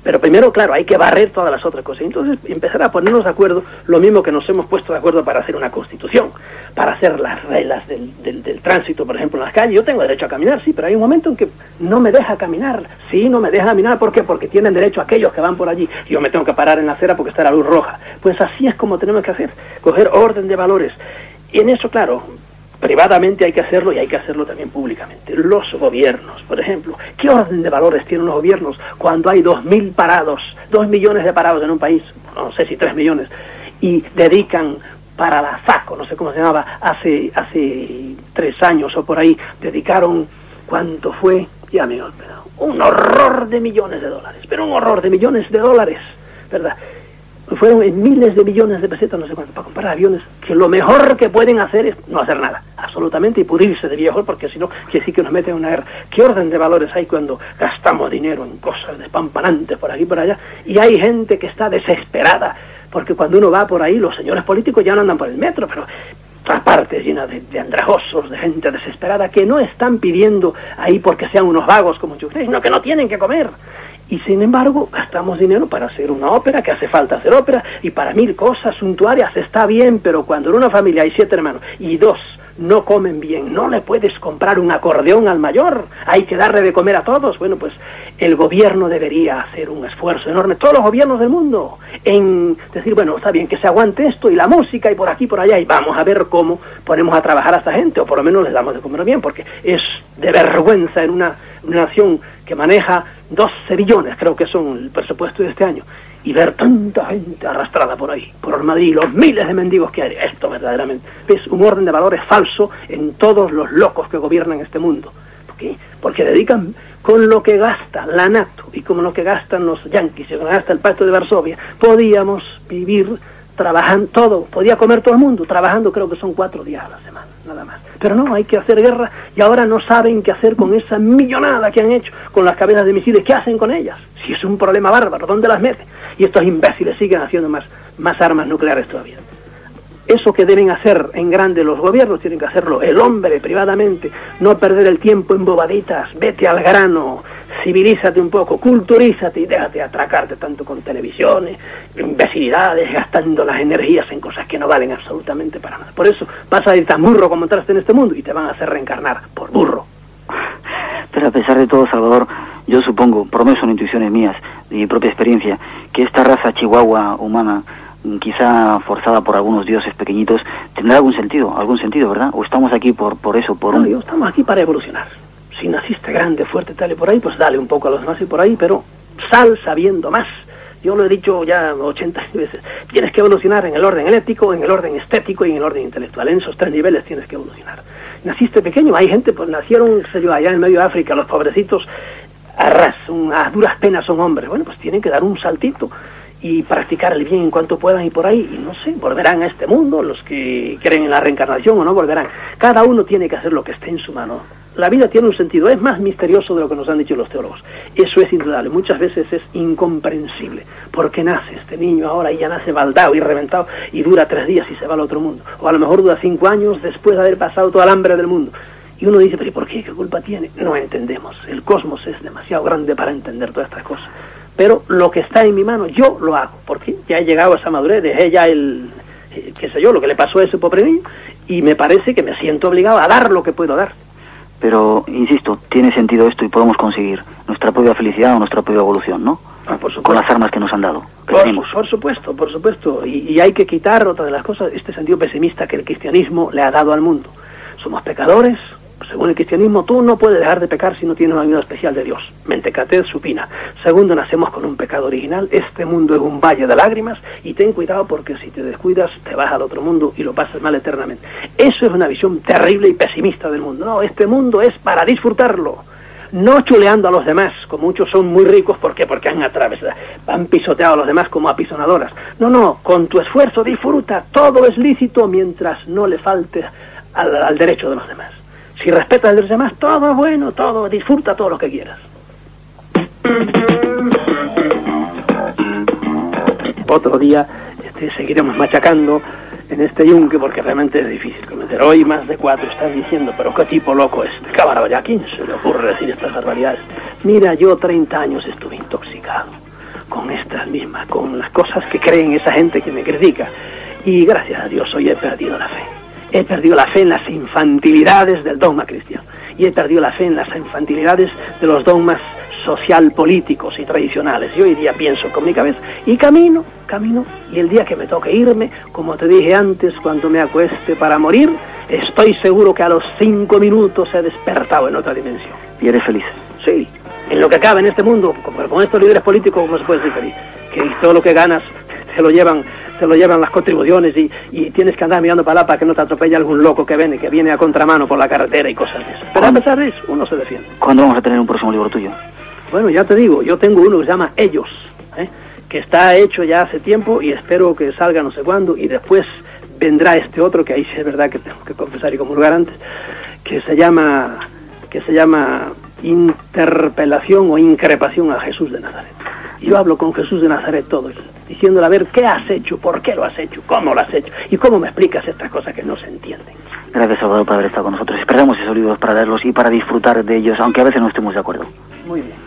Pero primero, claro, hay que barrer todas las otras cosas. Entonces, empezar a ponernos de acuerdo, lo mismo que nos hemos puesto de acuerdo para hacer una constitución, para hacer las reglas del, del- del tránsito, por ejemplo, en las calles. Yo tengo derecho a caminar, sí, pero hay un momento en que no me deja caminar. Sí, no me deja caminar. ¿Por qué? Porque tienen derecho aquellos que van por allí. Yo me tengo que parar en la acera porque está la luz roja. Pues así es como tenemos que hacer, coger orden de valores. Y en eso, claro, privadamente hay que hacerlo y hay que hacerlo también públicamente. Los gobiernos, por ejemplo, ¿qué orden de valores tienen los gobiernos cuando hay dos mil parados, dos millones de parados en un país, no sé si tres millones, y dedican para la FACO, no sé cómo se llamaba, hace, hace tres años o por ahí, dedicaron, ¿cuánto fue? Ya me he olvidado. Un horror de millones de dólares, pero un horror de millones de dólares, ¿verdad? Fueron en miles de millones de pesetas, no sé cuánto, para comprar aviones, que lo mejor que pueden hacer es no hacer nada, absolutamente, y pudrirse de viejo, porque si no, que sí que nos meten en una guerra. ¿Qué orden de valores hay cuando gastamos dinero en cosas despampanantes por aquí y por allá? Y hay gente que está desesperada, porque cuando uno va por ahí, los señores políticos ya no andan por el metro, pero otra parte llena de, de, andrajosos, de gente desesperada, que no están pidiendo ahí porque sean unos vagos como yo, sino que no tienen que comer. Y sin embargo, gastamos dinero para hacer una ópera, que hace falta hacer ópera, y para mil cosas suntuarias está bien, pero cuando en una familia hay siete hermanos y dos no comen bien, no le puedes comprar un acordeón al mayor, hay que darle de comer a todos. Bueno, pues el gobierno debería hacer un esfuerzo enorme, todos los gobiernos del mundo, en decir, bueno, está bien que se aguante esto y la música y por aquí, por allá, y vamos a ver cómo ponemos a trabajar a esta gente, o por lo menos les damos de comer bien, porque es de vergüenza en una, una nación que maneja 12 billones, creo que son el presupuesto de este año, y ver tanta gente arrastrada por ahí, por Madrid, los miles de mendigos que hay. Esto verdaderamente es un orden de valores falso en todos los locos que gobiernan este mundo. ¿Por qué? Porque dedican con lo que gasta la NATO y con lo que gastan los yanquis y con lo que gasta el Pacto de Varsovia, podíamos vivir trabajando todo, podía comer todo el mundo, trabajando creo que son cuatro días a la semana, nada más. Pero no, hay que hacer guerra y ahora no saben qué hacer con esa millonada que han hecho, con las cabezas de misiles, ¿qué hacen con ellas? Si es un problema bárbaro, ¿dónde las meten? Y estos imbéciles siguen haciendo más, más armas nucleares todavía. Eso que deben hacer en grande los gobiernos, tienen que hacerlo el hombre privadamente, no perder el tiempo en bobaditas, vete al grano, civilízate un poco, culturízate y déjate atracarte tanto con televisiones, imbecilidades, gastando las energías en cosas que no valen absolutamente para nada. Por eso vas a ir tan burro como entraste en este mundo y te van a hacer reencarnar por burro. Pero a pesar de todo, Salvador, yo supongo, por lo menos son intuiciones mías, de mi propia experiencia, que esta raza chihuahua humana quizá forzada por algunos dioses pequeñitos, tendrá algún sentido, algún sentido, ¿verdad? ¿O estamos aquí por, por eso, por no, un... yo estamos aquí para evolucionar. Si naciste grande, fuerte, tal y por ahí, pues dale un poco a los demás y por ahí, pero sal sabiendo más. Yo lo he dicho ya 80 veces. Tienes que evolucionar en el orden ético, en el orden estético y en el orden intelectual. En esos tres niveles tienes que evolucionar. Naciste pequeño, hay gente, pues nacieron, sé yo, allá en medio de África, los pobrecitos, a a duras penas son hombres. Bueno, pues tienen que dar un saltito y practicar el bien en cuanto puedan y por ahí, y no sé, volverán a este mundo, los que creen en la reencarnación o no volverán. Cada uno tiene que hacer lo que esté en su mano. La vida tiene un sentido, es más misterioso de lo que nos han dicho los teólogos. Eso es indudable, muchas veces es incomprensible. ¿Por qué nace este niño ahora y ya nace baldado y reventado y dura tres días y se va al otro mundo? O a lo mejor dura cinco años después de haber pasado toda el hambre del mundo. Y uno dice, pero ¿y por qué? ¿Qué culpa tiene? No entendemos. El cosmos es demasiado grande para entender todas estas cosas. Pero lo que está en mi mano, yo lo hago. Porque ya he llegado a esa madurez, dejé ya el, eh, qué sé yo, lo que le pasó a ese pobre niño. Y me parece que me siento obligado a dar lo que puedo dar. Pero, insisto, tiene sentido esto y podemos conseguir nuestra propia felicidad o nuestra propia evolución, ¿no? Ah, por. Con las armas que nos han dado, que por supuesto, por supuesto. Y, y hay que quitar otra de las cosas, este sentido pesimista que el cristianismo le ha dado al mundo. Somos pecadores. Según el cristianismo, tú no puedes dejar de pecar si no tienes una ayuda especial de Dios. Mentecatez supina. Segundo, nacemos con un pecado original. Este mundo es un valle de lágrimas y ten cuidado porque si te descuidas te vas al otro mundo y lo pasas mal eternamente. Eso es una visión terrible y pesimista del mundo. No, este mundo es para disfrutarlo no chuleando a los demás, como muchos son muy ricos, ¿por qué? Porque han atravesado, han pisoteado a los demás como apisonadoras. No, no, con tu esfuerzo disfruta, todo es lícito mientras no le falte al, al derecho de los demás. Si respetas de los demás, todo es bueno, todo, disfruta todo lo que quieras. Otro día este, seguiremos machacando en este yunque porque realmente es difícil cometer. Hoy más de cuatro están diciendo, pero qué tipo loco este. Cabrón, ¿a quién se le ocurre decir estas barbaridades? Mira, yo 30 años estuve intoxicado con estas mismas, con las cosas que creen esa gente que me critica. Y gracias a Dios hoy he perdido la fe. He perdido la fe en las infantilidades del dogma cristiano. Y he perdido la fe en las infantilidades de los dogmas social políticos y tradicionales. Yo hoy día pienso con mi cabeza y camino, camino, y el día que me toque irme, como te dije antes, cuando me acueste para morir, estoy seguro que a los cinco minutos he despertado en otra dimensión. Y eres feliz. Sí, en lo que cabe en este mundo, con, con estos líderes políticos, ¿cómo se puede ser feliz? Que todo lo que ganas te lo llevan se lo llevan las contribuciones y, y tienes que andar mirando para allá para que no te atropelle algún loco que viene, que viene a contramano por la carretera y cosas de esas. Pero a pesar de eso, uno se defiende. ¿Cuándo vamos a tener un próximo libro tuyo? Bueno, ya te digo, yo tengo uno que se llama Ellos, ¿eh? que está hecho ya hace tiempo y espero que salga no sé cuándo y después vendrá este otro que ahí sí es verdad que tengo que confesar y comulgar antes, que se llama que se llama interpelación o increpación a Jesús de Nazaret. Yo hablo con Jesús de Nazaret todo, diciéndole a ver qué has hecho, por qué lo has hecho, cómo lo has hecho y cómo me explicas estas cosas que no se entienden. Gracias, Salvador, por haber estado con nosotros. Esperamos esos libros para verlos y para disfrutar de ellos, aunque a veces no estemos de acuerdo. Muy bien.